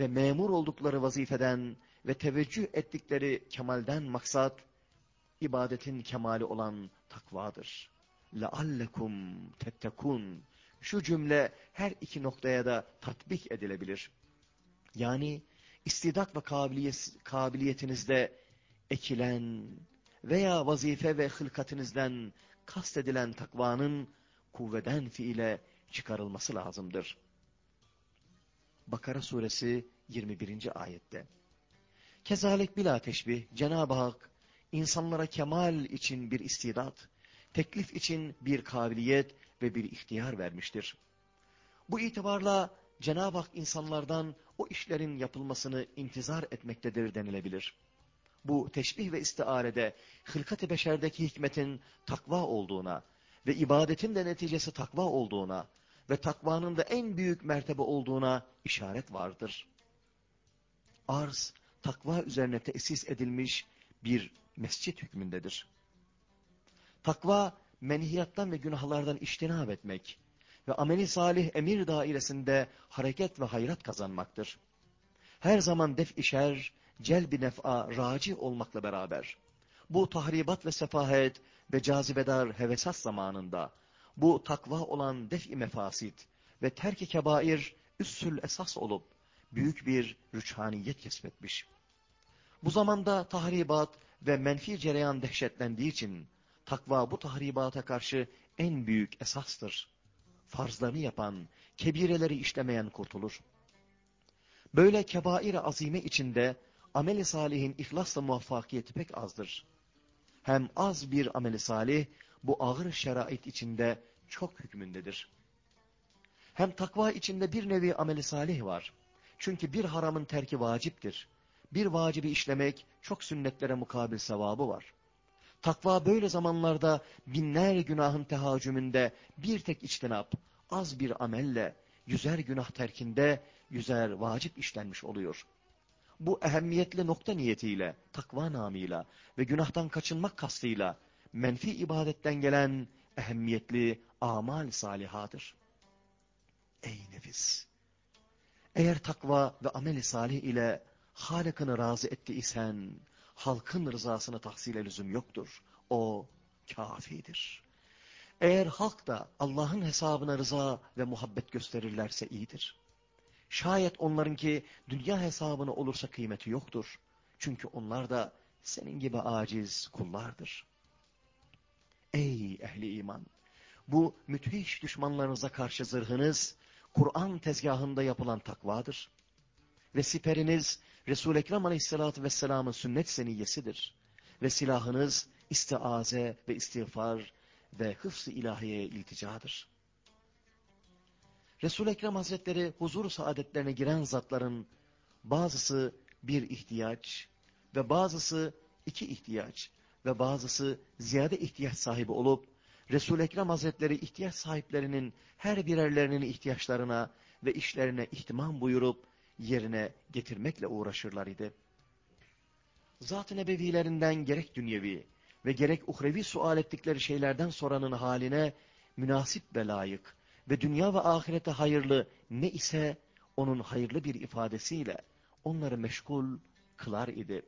ve memur oldukları vazifeden ve teveccüh ettikleri kemalden maksat, ibadetin kemali olan takvadır. لَعَلَّكُمْ تَتَّكُونَ Şu cümle her iki noktaya da tatbik edilebilir. Yani istidat ve kabiliyet, kabiliyetinizde ekilen veya vazife ve hılkatinizden kastedilen takvanın kuvveden fiile çıkarılması lazımdır. Bakara suresi 21. ayette. Kezalik bila teşbih Cenab-ı Hak insanlara kemal için bir istidat, teklif için bir kabiliyet ve bir ihtiyar vermiştir. Bu itibarla Cenab-ı Hak insanlardan o işlerin yapılmasını intizar etmektedir denilebilir. Bu teşbih ve istiarede hılkat-ı beşerdeki hikmetin takva olduğuna ve ibadetin de neticesi takva olduğuna ve takvanın da en büyük mertebe olduğuna işaret vardır. Arz, takva üzerine tesis edilmiş bir mescit hükmündedir. Takva, menhiyattan ve günahlardan iştinab etmek ve ameli salih emir dairesinde hareket ve hayrat kazanmaktır. Her zaman def-i şer, celb-i nef'a raci olmakla beraber, bu tahribat ve sefahet ve cazibedar hevesat zamanında, bu takva olan def-i mefasit ve terk-i kebair üssül esas olup, büyük bir rüçhaniyet kesbetmiş. Bu zamanda tahribat ve menfi cereyan dehşetlendiği için, takva bu tahribata karşı en büyük esastır. Farzlarını yapan, kebireleri işlemeyen kurtulur. Böyle kebair-i azime içinde, ameli salihin ihlasla muvaffakiyeti pek azdır. Hem az bir ameli salih, bu ağır şerait içinde çok hükmündedir. Hem takva içinde bir nevi ameli salih var. Çünkü bir haramın terki vaciptir. Bir vacibi işlemek çok sünnetlere mukabil sevabı var. Takva böyle zamanlarda binler günahın tehacümünde bir tek içtinap, az bir amelle, yüzer günah terkinde, yüzer vacip işlenmiş oluyor. Bu ehemmiyetli nokta niyetiyle, takva namıyla ve günahtan kaçınmak kastıyla menfi ibadetten gelen ehemmiyetli amal salihadır. Ey nefis! Eğer takva ve ameli salih ile Halık'ını razı etti isen, halkın rızasını tahsile lüzum yoktur. O kafidir. Eğer halk da Allah'ın hesabına rıza ve muhabbet gösterirlerse iyidir. Şayet onlarınki dünya hesabına olursa kıymeti yoktur. Çünkü onlar da senin gibi aciz kullardır. Ey ehli iman! Bu müthiş düşmanlarınıza karşı zırhınız, Kur'an tezgahında yapılan takvadır. Ve siperiniz, Resul-i Ekrem aleyhissalatü vesselamın sünnet seniyyesidir. Ve silahınız, istiaze ve istiğfar ve hıfz-ı ilahiyeye ilticadır. Resul-i Ekrem Hazretleri huzur saadetlerine giren zatların bazısı bir ihtiyaç ve bazısı iki ihtiyaç ve bazısı ziyade ihtiyaç sahibi olup Resul-i Ekrem Hazretleri ihtiyaç sahiplerinin her birerlerinin ihtiyaçlarına ve işlerine ihtimam buyurup yerine getirmekle uğraşırlar idi. Zat-ı Nebevilerinden gerek dünyevi ve gerek uhrevi sual ettikleri şeylerden soranın haline münasip ve layık ve dünya ve ahirete hayırlı ne ise onun hayırlı bir ifadesiyle onları meşgul kılar idi.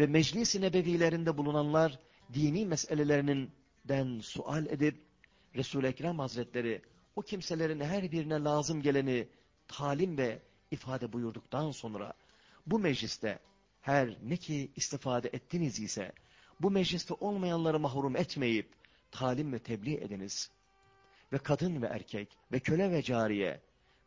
Ve meclis-i nebevilerinde bulunanlar dini meselelerinin den sual edip Resul-i Ekrem Hazretleri o kimselerin her birine lazım geleni talim ve ifade buyurduktan sonra bu mecliste her ne ki istifade ettiniz ise bu mecliste olmayanları mahrum etmeyip talim ve tebliğ ediniz. Ve kadın ve erkek ve köle ve cariye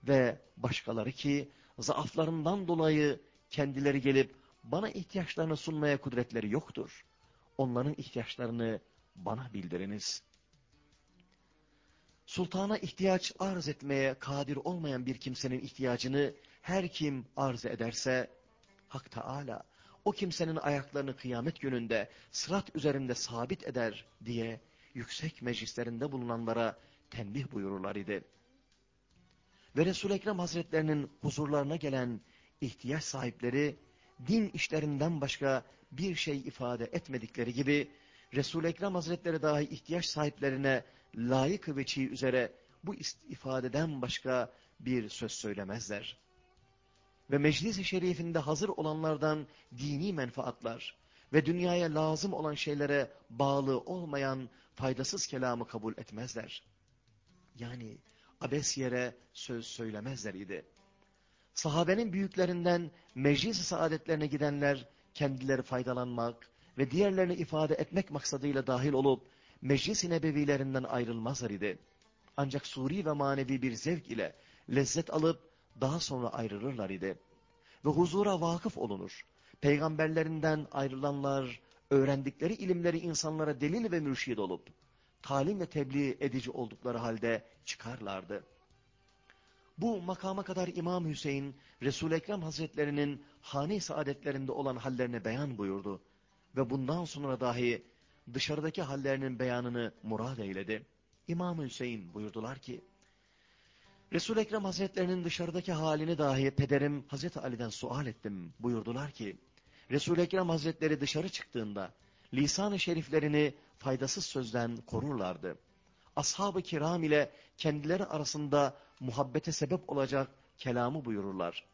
ve başkaları ki zaaflarından dolayı kendileri gelip bana ihtiyaçlarını sunmaya kudretleri yoktur. Onların ihtiyaçlarını bana bildiriniz. Sultana ihtiyaç arz etmeye kadir olmayan bir kimsenin ihtiyacını her kim arz ederse, Hak Teala o kimsenin ayaklarını kıyamet gününde sırat üzerinde sabit eder diye yüksek meclislerinde bulunanlara tembih buyururlar idi. Ve Resul-i Ekrem Hazretlerinin huzurlarına gelen ihtiyaç sahipleri din işlerinden başka bir şey ifade etmedikleri gibi Resul-i Ekrem Hazretleri dahi ihtiyaç sahiplerine layık ve çiğ üzere bu ifadeden başka bir söz söylemezler. Ve meclis-i şerifinde hazır olanlardan dini menfaatlar ve dünyaya lazım olan şeylere bağlı olmayan faydasız kelamı kabul etmezler. Yani abes yere söz söylemezler idi. Sahabenin büyüklerinden meclis-i saadetlerine gidenler kendileri faydalanmak ve diğerlerini ifade etmek maksadıyla dahil olup meclis-i nebevilerinden ayrılmazlar idi. Ancak suri ve manevi bir zevk ile lezzet alıp daha sonra ayrılırlar idi. Ve huzura vakıf olunur. Peygamberlerinden ayrılanlar öğrendikleri ilimleri insanlara delil ve mürşid olup talim ve tebliğ edici oldukları halde çıkarlardı. Bu makama kadar İmam Hüseyin, Resul-i Ekrem Hazretlerinin hane saadetlerinde olan hallerine beyan buyurdu. Ve bundan sonra dahi dışarıdaki hallerinin beyanını murad eyledi. İmam Hüseyin buyurdular ki, Resul-i Ekrem Hazretlerinin dışarıdaki halini dahi pederim Hazreti Ali'den sual ettim. Buyurdular ki, Resul-i Ekrem Hazretleri dışarı çıktığında lisan-ı şeriflerini faydasız sözden korurlardı. Ashab-ı kiram ile kendileri arasında muhabbete sebep olacak kelamı buyururlar.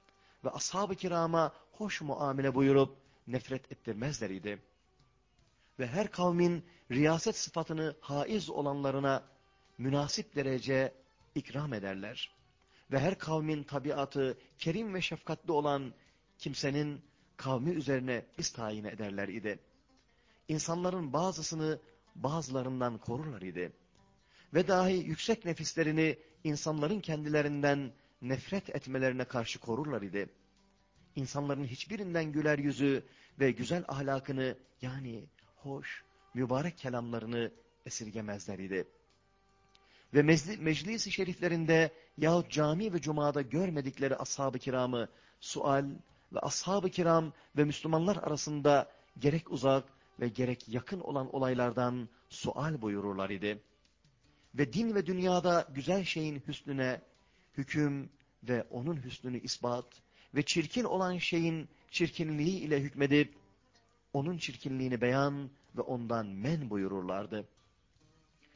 Ve ashab-ı kirama hoş muamele buyurup nefret ettirmezler idi. Ve her kavmin riyaset sıfatını haiz olanlarına münasip derece ikram ederler. Ve her kavmin tabiatı kerim ve şefkatli olan kimsenin kavmi üzerine biz tayin ederler idi. İnsanların bazısını bazılarından korurlar idi. Ve dahi yüksek nefislerini insanların kendilerinden nefret etmelerine karşı korurlar idi. İnsanların hiçbirinden güler yüzü ve güzel ahlakını yani hoş, mübarek kelamlarını esirgemezler idi. Ve meclis-i şeriflerinde yahut cami ve cumada görmedikleri ashab-ı kiramı sual ve ashab-ı kiram ve Müslümanlar arasında gerek uzak ve gerek yakın olan olaylardan sual buyururlar idi. Ve din ve dünyada güzel şeyin hüsnüne hüküm ve onun hüsnünü ispat ve çirkin olan şeyin çirkinliği ile hükmedip onun çirkinliğini beyan ve ondan men buyururlardı.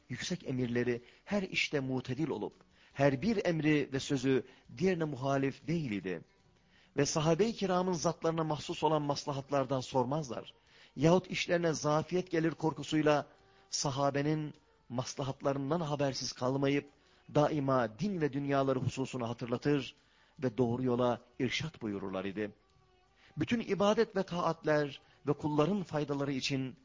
Yüksek emirleri her işte mutedil olup her bir emri ve sözü diğerine muhalif değil idi. Ve sahabe-i kiramın zatlarına mahsus olan maslahatlardan sormazlar. Yahut işlerine zafiyet gelir korkusuyla sahabenin maslahatlarından habersiz kalmayıp daima din ve dünyaları hususunu hatırlatır ve doğru yola irşat buyururlar idi. Bütün ibadet ve taatler ve kulların faydaları için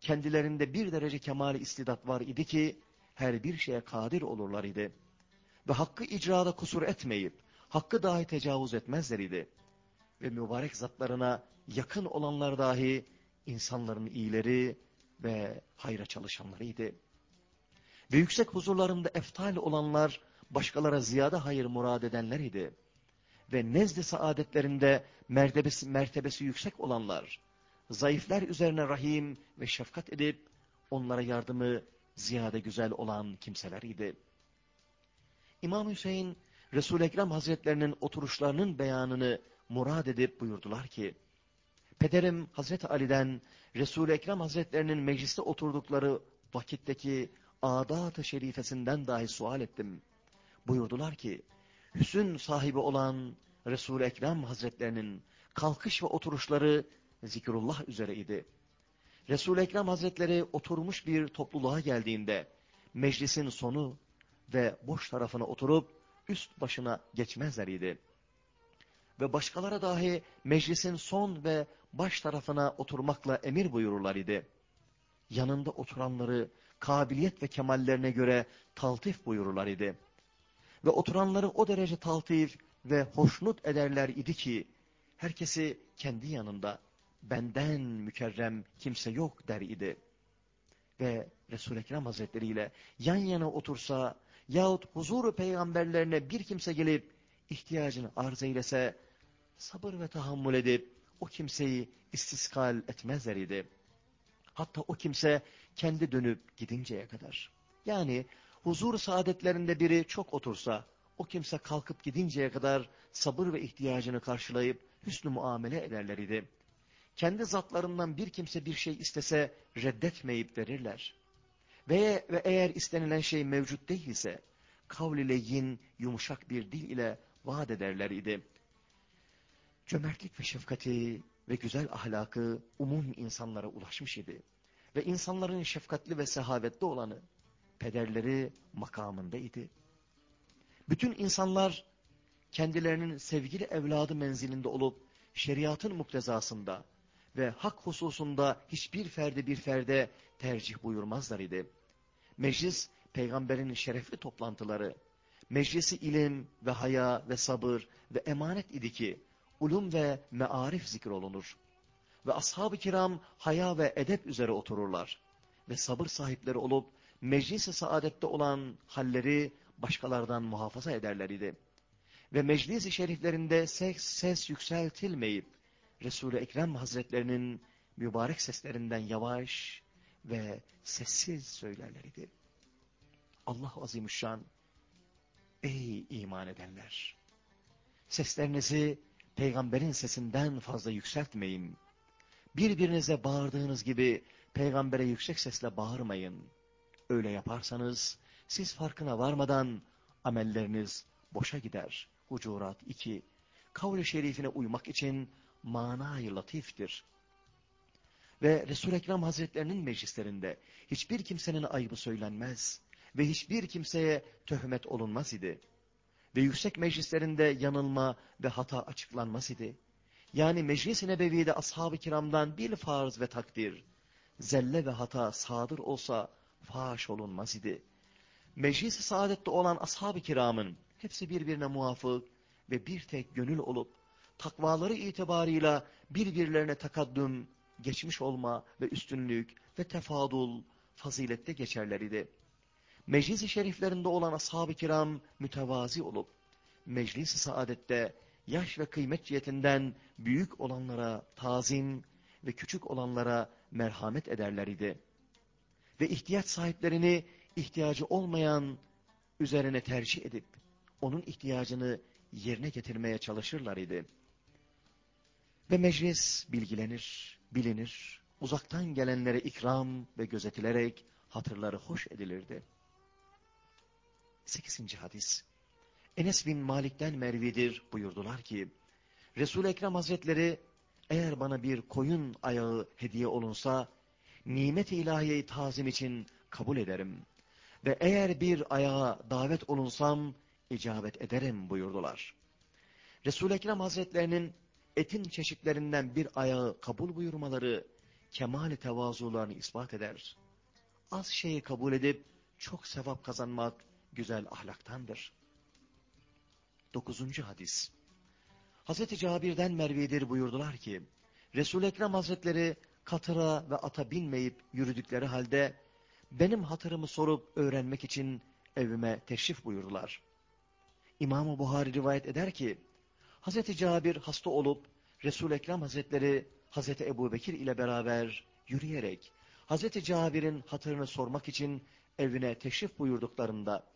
kendilerinde bir derece kemali istidat var idi ki her bir şeye kadir olurlar idi. Ve hakkı icrada kusur etmeyip hakkı dahi tecavüz etmezler idi. Ve mübarek zatlarına yakın olanlar dahi insanların iyileri ve hayra çalışanlarıydı. Ve yüksek huzurlarında eftal olanlar başkalara ziyade hayır murad edenler idi. Ve nezd saadetlerinde mertebesi, mertebesi yüksek olanlar, zayıflar üzerine rahim ve şefkat edip onlara yardımı ziyade güzel olan kimseler idi. İmam Hüseyin, Resul-i Ekrem Hazretlerinin oturuşlarının beyanını murad edip buyurdular ki, Pederim Hazreti Ali'den Resul-i Ekrem Hazretlerinin mecliste oturdukları vakitteki adat-ı şerifesinden dahi sual ettim. Buyurdular ki, hüsün sahibi olan Resul-i Ekrem Hazretlerinin kalkış ve oturuşları zikrullah üzereydi. Resul-i Ekrem Hazretleri oturmuş bir topluluğa geldiğinde meclisin sonu ve boş tarafına oturup üst başına geçmezler idi. Ve başkalara dahi meclisin son ve baş tarafına oturmakla emir buyururlar idi. Yanında oturanları kabiliyet ve kemallerine göre taltif buyururlar idi. Ve oturanları o derece taltif ve hoşnut ederler idi ki, herkesi kendi yanında benden mükerrem kimse yok der idi. Ve Resul-i Ekrem Hazretleri yan yana otursa yahut huzuru peygamberlerine bir kimse gelip ihtiyacını arz eylese, sabır ve tahammül edip o kimseyi istiskal etmezler idi. Hatta o kimse kendi dönüp gidinceye kadar. Yani huzur saadetlerinde biri çok otursa, o kimse kalkıp gidinceye kadar sabır ve ihtiyacını karşılayıp hüsnü muamele ederler idi. Kendi zatlarından bir kimse bir şey istese reddetmeyip verirler. Ve, ve eğer istenilen şey mevcut değilse, kavl ile yin, yumuşak bir dil ile vaat ederler idi. Cömertlik ve şefkati ve güzel ahlakı umum insanlara ulaşmış idi. Ve insanların şefkatli ve sehavetli olanı, pederleri makamında idi. Bütün insanlar kendilerinin sevgili evladı menzilinde olup, şeriatın muktezasında ve hak hususunda hiçbir ferde bir ferde tercih buyurmazlar idi. Meclis, peygamberin şerefli toplantıları, meclisi ilim ve haya ve sabır ve emanet idi ki, ulum ve mearif zikrolunur. Ve ashab-ı kiram haya ve edep üzere otururlar. Ve sabır sahipleri olup meclis-i saadette olan halleri başkalardan muhafaza ederler idi. Ve meclis-i şeriflerinde ses, ses yükseltilmeyip Resul-i Ekrem Hazretlerinin mübarek seslerinden yavaş ve sessiz söylerler idi. Allah azimüşşan, ey iman edenler! Seslerinizi peygamberin sesinden fazla yükseltmeyin. Birbirinize bağırdığınız gibi peygambere yüksek sesle bağırmayın. Öyle yaparsanız siz farkına varmadan amelleriniz boşa gider. Hucurat 2. Kavli şerifine uymak için manayı latiftir. Ve Resul-i Ekrem Hazretlerinin meclislerinde hiçbir kimsenin ayıbı söylenmez ve hiçbir kimseye töhmet olunmaz idi ve yüksek meclislerinde yanılma ve hata açıklanmaz idi. Yani meclis-i nebevide ashab-ı kiramdan bir farz ve takdir, zelle ve hata sadır olsa faş olunmaz idi. Meclis-i saadette olan ashab-ı kiramın hepsi birbirine muvafık ve bir tek gönül olup, takvaları itibarıyla birbirlerine takaddüm, geçmiş olma ve üstünlük ve tefadul, fazilette geçerler idi. Meclis-i şeriflerinde olan ashab-ı kiram mütevazi olup, meclis-i saadette yaş ve kıymet cihetinden büyük olanlara tazim ve küçük olanlara merhamet ederler idi. Ve ihtiyaç sahiplerini ihtiyacı olmayan üzerine tercih edip, onun ihtiyacını yerine getirmeye çalışırlar idi. Ve meclis bilgilenir, bilinir, uzaktan gelenlere ikram ve gözetilerek hatırları hoş edilirdi. 8. hadis. Enes bin Malik'ten Mervidir buyurdular ki, Resul-i Ekrem Hazretleri eğer bana bir koyun ayağı hediye olunsa, nimet-i ilahiyeyi tazim için kabul ederim. Ve eğer bir ayağa davet olunsam, icabet ederim buyurdular. Resul-i Ekrem Hazretlerinin etin çeşitlerinden bir ayağı kabul buyurmaları kemali tevazularını ispat eder. Az şeyi kabul edip çok sevap kazanmak güzel ahlaktandır. Dokuzuncu hadis. Hazreti Cabir'den Mervi'dir buyurdular ki, Resul-i Ekrem Hazretleri katıra ve ata binmeyip yürüdükleri halde benim hatırımı sorup öğrenmek için evime teşrif buyurdular. İmam-ı Buhari rivayet eder ki, Hazreti Cabir hasta olup Resul-i Ekrem Hazretleri Hazreti Ebu Bekir ile beraber yürüyerek Hazreti Cabir'in hatırını sormak için evine teşrif buyurduklarında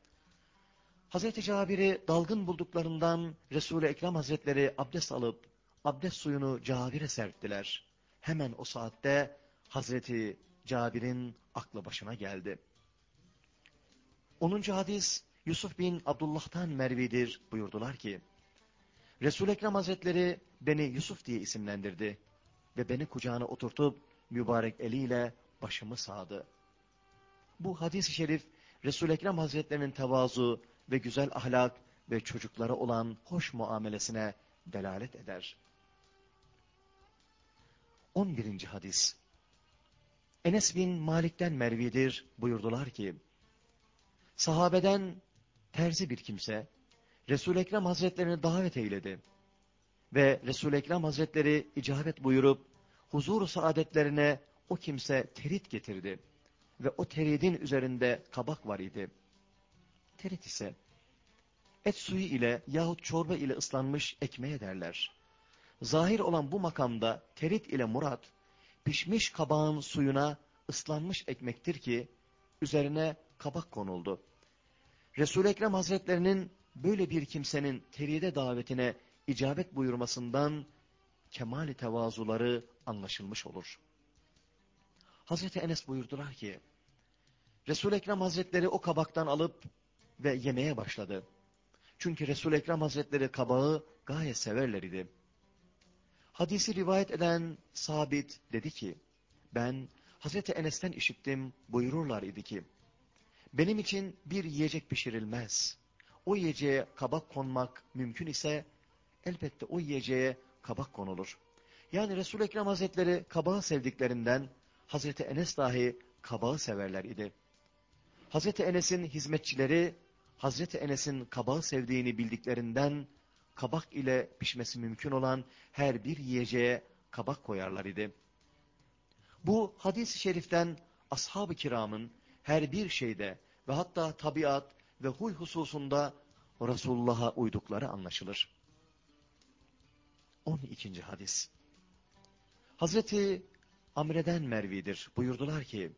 Hazreti Cabir'i dalgın bulduklarından Resul-i Ekrem Hazretleri abdest alıp abdest suyunu Cabir'e serptiler. Hemen o saatte Hazreti Cabir'in aklı başına geldi. 10. hadis Yusuf bin Abdullah'tan Mervi'dir buyurdular ki Resul-i Ekrem Hazretleri beni Yusuf diye isimlendirdi ve beni kucağına oturtup mübarek eliyle başımı sağdı. Bu hadis-i şerif Resul-i Ekrem Hazretlerinin tevazu ve güzel ahlak ve çocuklara olan hoş muamelesine delalet eder. 11. hadis Enes bin Malik'ten Mervi'dir buyurdular ki, sahabeden terzi bir kimse, Resul-i Ekrem Hazretlerini davet eyledi. Ve Resul-i Ekrem Hazretleri icabet buyurup, huzur saadetlerine o kimse terit getirdi. Ve o teridin üzerinde kabak var idi. Terit ise, et suyu ile yahut çorba ile ıslanmış ekmeğe derler. Zahir olan bu makamda terit ile murat, pişmiş kabağın suyuna ıslanmış ekmektir ki, üzerine kabak konuldu. Resul-i Ekrem Hazretlerinin böyle bir kimsenin teride davetine icabet buyurmasından kemali tevazuları anlaşılmış olur. Hazreti Enes buyurdular ki, Resul-i Ekrem Hazretleri o kabaktan alıp ve yemeye başladı. Çünkü Resul-i Ekrem Hazretleri kabağı gayet severler idi. Hadisi rivayet eden Sabit dedi ki, ben Hazreti Enes'ten işittim buyururlar idi ki, benim için bir yiyecek pişirilmez. O yiyeceğe kabak konmak mümkün ise elbette o yiyeceğe kabak konulur. Yani Resul-i Ekrem Hazretleri kabağı sevdiklerinden Hazreti Enes dahi kabağı severler idi. Hazreti Enes'in hizmetçileri Hazreti Enes'in kabağı sevdiğini bildiklerinden kabak ile pişmesi mümkün olan her bir yiyeceğe kabak koyarlar idi. Bu hadis-i şeriften ashab-ı kiramın her bir şeyde ve hatta tabiat ve huy hususunda Resulullah'a uydukları anlaşılır. 12. hadis Hazreti Amre'den Mervi'dir. Buyurdular ki,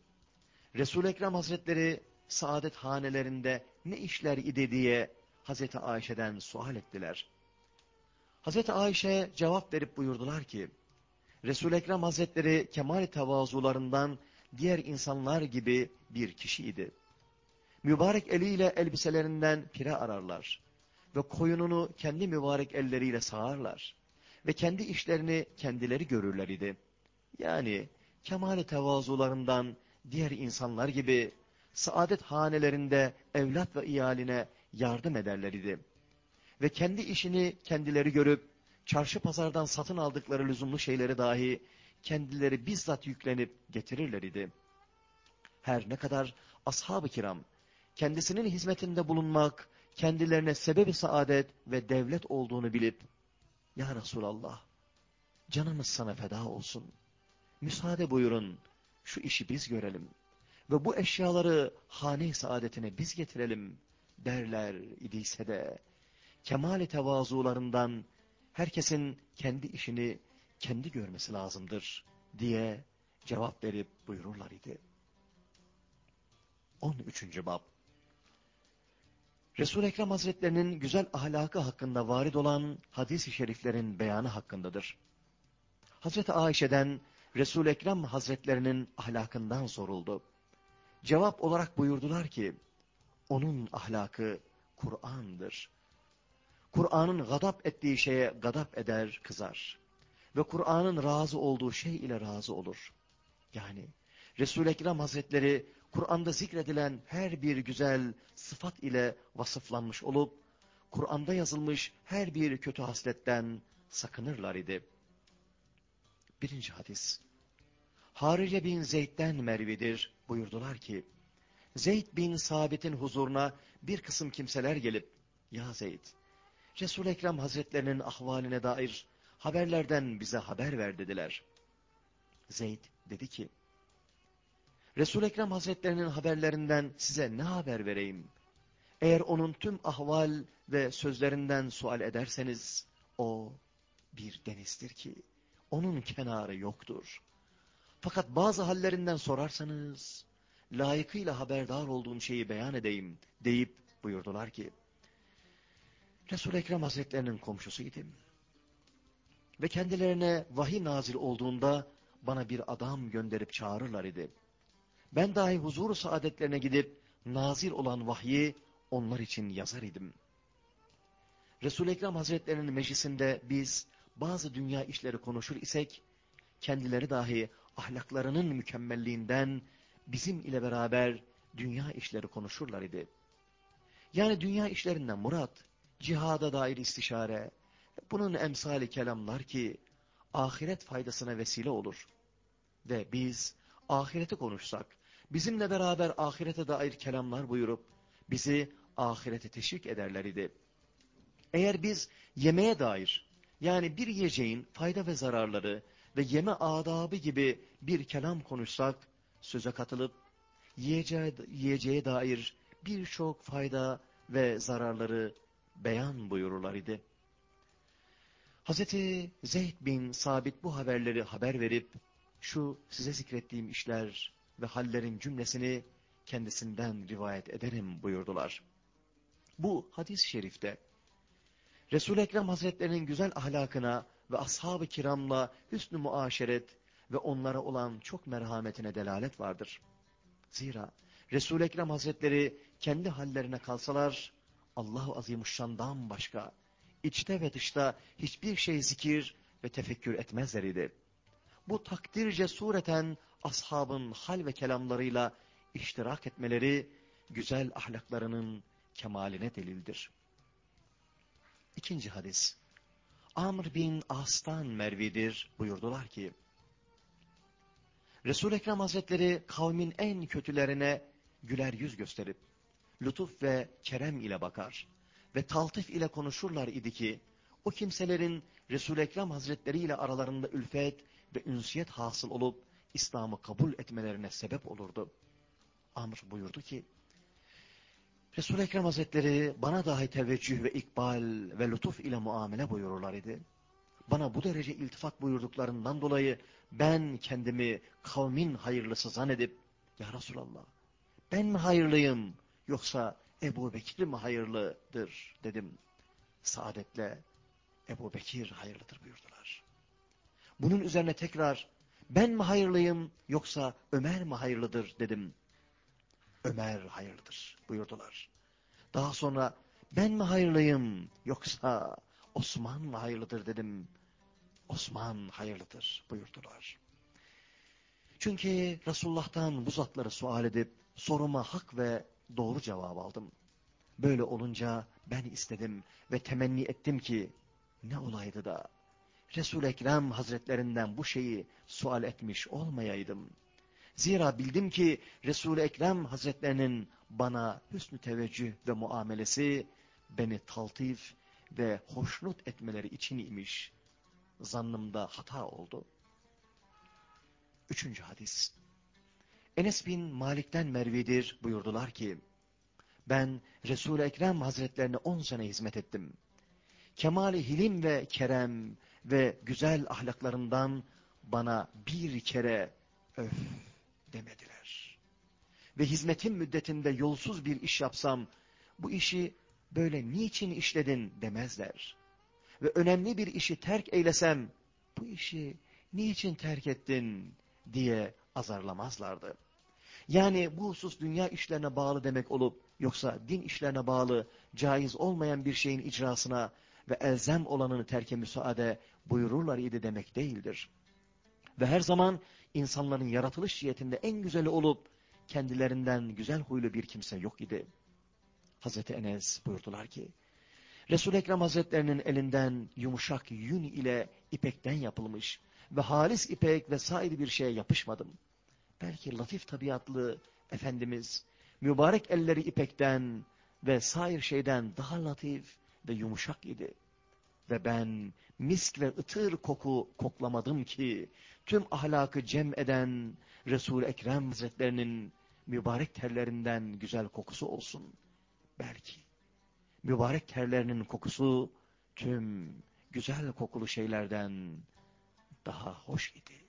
resul Ekrem Hazretleri saadet hanelerinde ne işler idi diye Hazreti Ayşe'den sual ettiler. Hazreti Ayşe cevap verip buyurdular ki, resul Ekrem Hazretleri kemal tevazularından diğer insanlar gibi bir kişiydi. Mübarek eliyle elbiselerinden pire ararlar ve koyununu kendi mübarek elleriyle sağarlar ve kendi işlerini kendileri görürler idi. Yani kemal tevazularından diğer insanlar gibi saadet hanelerinde evlat ve iyaline yardım ederler idi. Ve kendi işini kendileri görüp çarşı pazardan satın aldıkları lüzumlu şeyleri dahi kendileri bizzat yüklenip getirirler idi. Her ne kadar ashab-ı kiram kendisinin hizmetinde bulunmak, kendilerine sebebi saadet ve devlet olduğunu bilip, Ya Resulallah, canımız sana feda olsun. Müsaade buyurun, şu işi biz görelim. Ve bu eşyaları hane saadetine biz getirelim derler idiyse de, kemali tevazularından herkesin kendi işini kendi görmesi lazımdır diye cevap verip buyururlar idi. 13. Bab Resul-i Ekrem Hazretlerinin güzel ahlakı hakkında varid olan hadis-i şeriflerin beyanı hakkındadır. Hazreti Ayşe'den Resul-i Ekrem Hazretlerinin ahlakından soruldu. Cevap olarak buyurdular ki, onun ahlakı Kur'an'dır. Kur'an'ın gadap ettiği şeye gadap eder, kızar. Ve Kur'an'ın razı olduğu şey ile razı olur. Yani Resul-i Ekrem Hazretleri Kur'an'da zikredilen her bir güzel sıfat ile vasıflanmış olup, Kur'an'da yazılmış her bir kötü hasletten sakınırlar idi. Birinci hadis. Harice bin Zeyd'den Mervidir buyurdular ki, Zeyd bin Sabit'in huzuruna bir kısım kimseler gelip, Ya Zeyd, Resul-i Ekrem Hazretlerinin ahvaline dair haberlerden bize haber ver dediler. Zeyd dedi ki, Resul-i Ekrem Hazretlerinin haberlerinden size ne haber vereyim? Eğer onun tüm ahval ve sözlerinden sual ederseniz, o bir denizdir ki, onun kenarı yoktur. Fakat bazı hallerinden sorarsanız, layıkıyla haberdar olduğum şeyi beyan edeyim deyip buyurdular ki, Resul-i Ekrem Hazretlerinin komşusuydım. Ve kendilerine vahiy nazil olduğunda bana bir adam gönderip çağırırlar idi. Ben dahi huzur saadetlerine gidip nazil olan vahyi onlar için yazar idim. Resul-i Ekrem Hazretlerinin meclisinde biz bazı dünya işleri konuşur isek, kendileri dahi ahlaklarının mükemmelliğinden bizim ile beraber dünya işleri konuşurlar idi. Yani dünya işlerinden murat, cihada dair istişare, bunun emsali kelamlar ki ahiret faydasına vesile olur. Ve biz ahireti konuşsak, bizimle beraber ahirete dair kelamlar buyurup, bizi ahirete teşvik ederler idi. Eğer biz yemeğe dair, yani bir yiyeceğin fayda ve zararları ve yeme adabı gibi bir kelam konuşsak, söze katılıp, yiyeceğe, yiyeceğe dair birçok fayda ve zararları beyan buyururlar idi. Hazreti Zeyd bin Sabit bu haberleri haber verip, şu size zikrettiğim işler ve hallerin cümlesini kendisinden rivayet ederim buyurdular. Bu hadis-i şerifte, Resul-i Ekrem Hazretlerinin güzel ahlakına ve ashab-ı kiramla hüsnü muaşeret ve onlara olan çok merhametine delalet vardır. Zira Resul-i Ekrem Hazretleri kendi hallerine kalsalar, Allah-u Azimuşşan'dan başka, içte ve dışta hiçbir şey zikir ve tefekkür etmezler idi. Bu takdirce sureten ashabın hal ve kelamlarıyla iştirak etmeleri, güzel ahlaklarının kemaline delildir. İkinci hadis. Amr bin As'tan Mervidir buyurdular ki, Resul-i Ekrem Hazretleri kavmin en kötülerine güler yüz gösterip, lütuf ve kerem ile bakar ve taltif ile konuşurlar idi ki, o kimselerin Resul-i Ekrem Hazretleri ile aralarında ülfet ve ünsiyet hasıl olup, İslam'ı kabul etmelerine sebep olurdu. Amr buyurdu ki, Resul-i Ekrem Hazretleri bana dahi teveccüh ve ikbal ve lütuf ile muamele buyururlar idi. Bana bu derece iltifat buyurduklarından dolayı ben kendimi kavmin hayırlısı zannedip, Ya Resulallah ben mi hayırlıyım yoksa Ebu Bekir mi hayırlıdır dedim. Saadetle Ebu Bekir hayırlıdır buyurdular. Bunun üzerine tekrar ben mi hayırlıyım yoksa Ömer mi hayırlıdır dedim. Ömer hayırlıdır buyurdular. Daha sonra ben mi hayırlıyım yoksa Osman hayırlıdır dedim. Osman hayırlıdır buyurdular. Çünkü Resulullah'tan bu zatları sual edip soruma hak ve doğru cevap aldım. Böyle olunca ben istedim ve temenni ettim ki ne olaydı da Resul-i Ekrem hazretlerinden bu şeyi sual etmiş olmayaydım. Zira bildim ki Resul-i Ekrem hazretlerinin bana hüsnü teveccüh ve muamelesi beni taltif ve hoşnut etmeleri için imiş. Zannımda hata oldu. Üçüncü hadis. Enes bin Malik'ten Mervidir buyurdular ki, ben Resul-i Ekrem hazretlerine on sene hizmet ettim. Kemali hilim ve kerem ve güzel ahlaklarından bana bir kere öf demediler. Ve hizmetin müddetinde yolsuz bir iş yapsam, bu işi böyle niçin işledin demezler. Ve önemli bir işi terk eylesem, bu işi niçin terk ettin diye azarlamazlardı. Yani bu husus dünya işlerine bağlı demek olup, yoksa din işlerine bağlı, caiz olmayan bir şeyin icrasına ve elzem olanını terke müsaade buyururlar idi demek değildir. Ve her zaman insanların yaratılış cihetinde en güzeli olup, kendilerinden güzel huylu bir kimse yok idi. Hazreti Enes buyurdular ki, Resul-i Ekrem Hazretlerinin elinden yumuşak yün ile ipekten yapılmış ve halis ipek vesaire bir şeye yapışmadım. Belki latif tabiatlı Efendimiz, mübarek elleri ipekten ve sair şeyden daha latif ve yumuşak idi. Ve ben misk ve ıtır koku koklamadım ki, tüm ahlakı cem eden Resul-i Ekrem Hazretlerinin mübarek terlerinden güzel kokusu olsun. Belki mübarek terlerinin kokusu tüm güzel kokulu şeylerden daha hoş idi.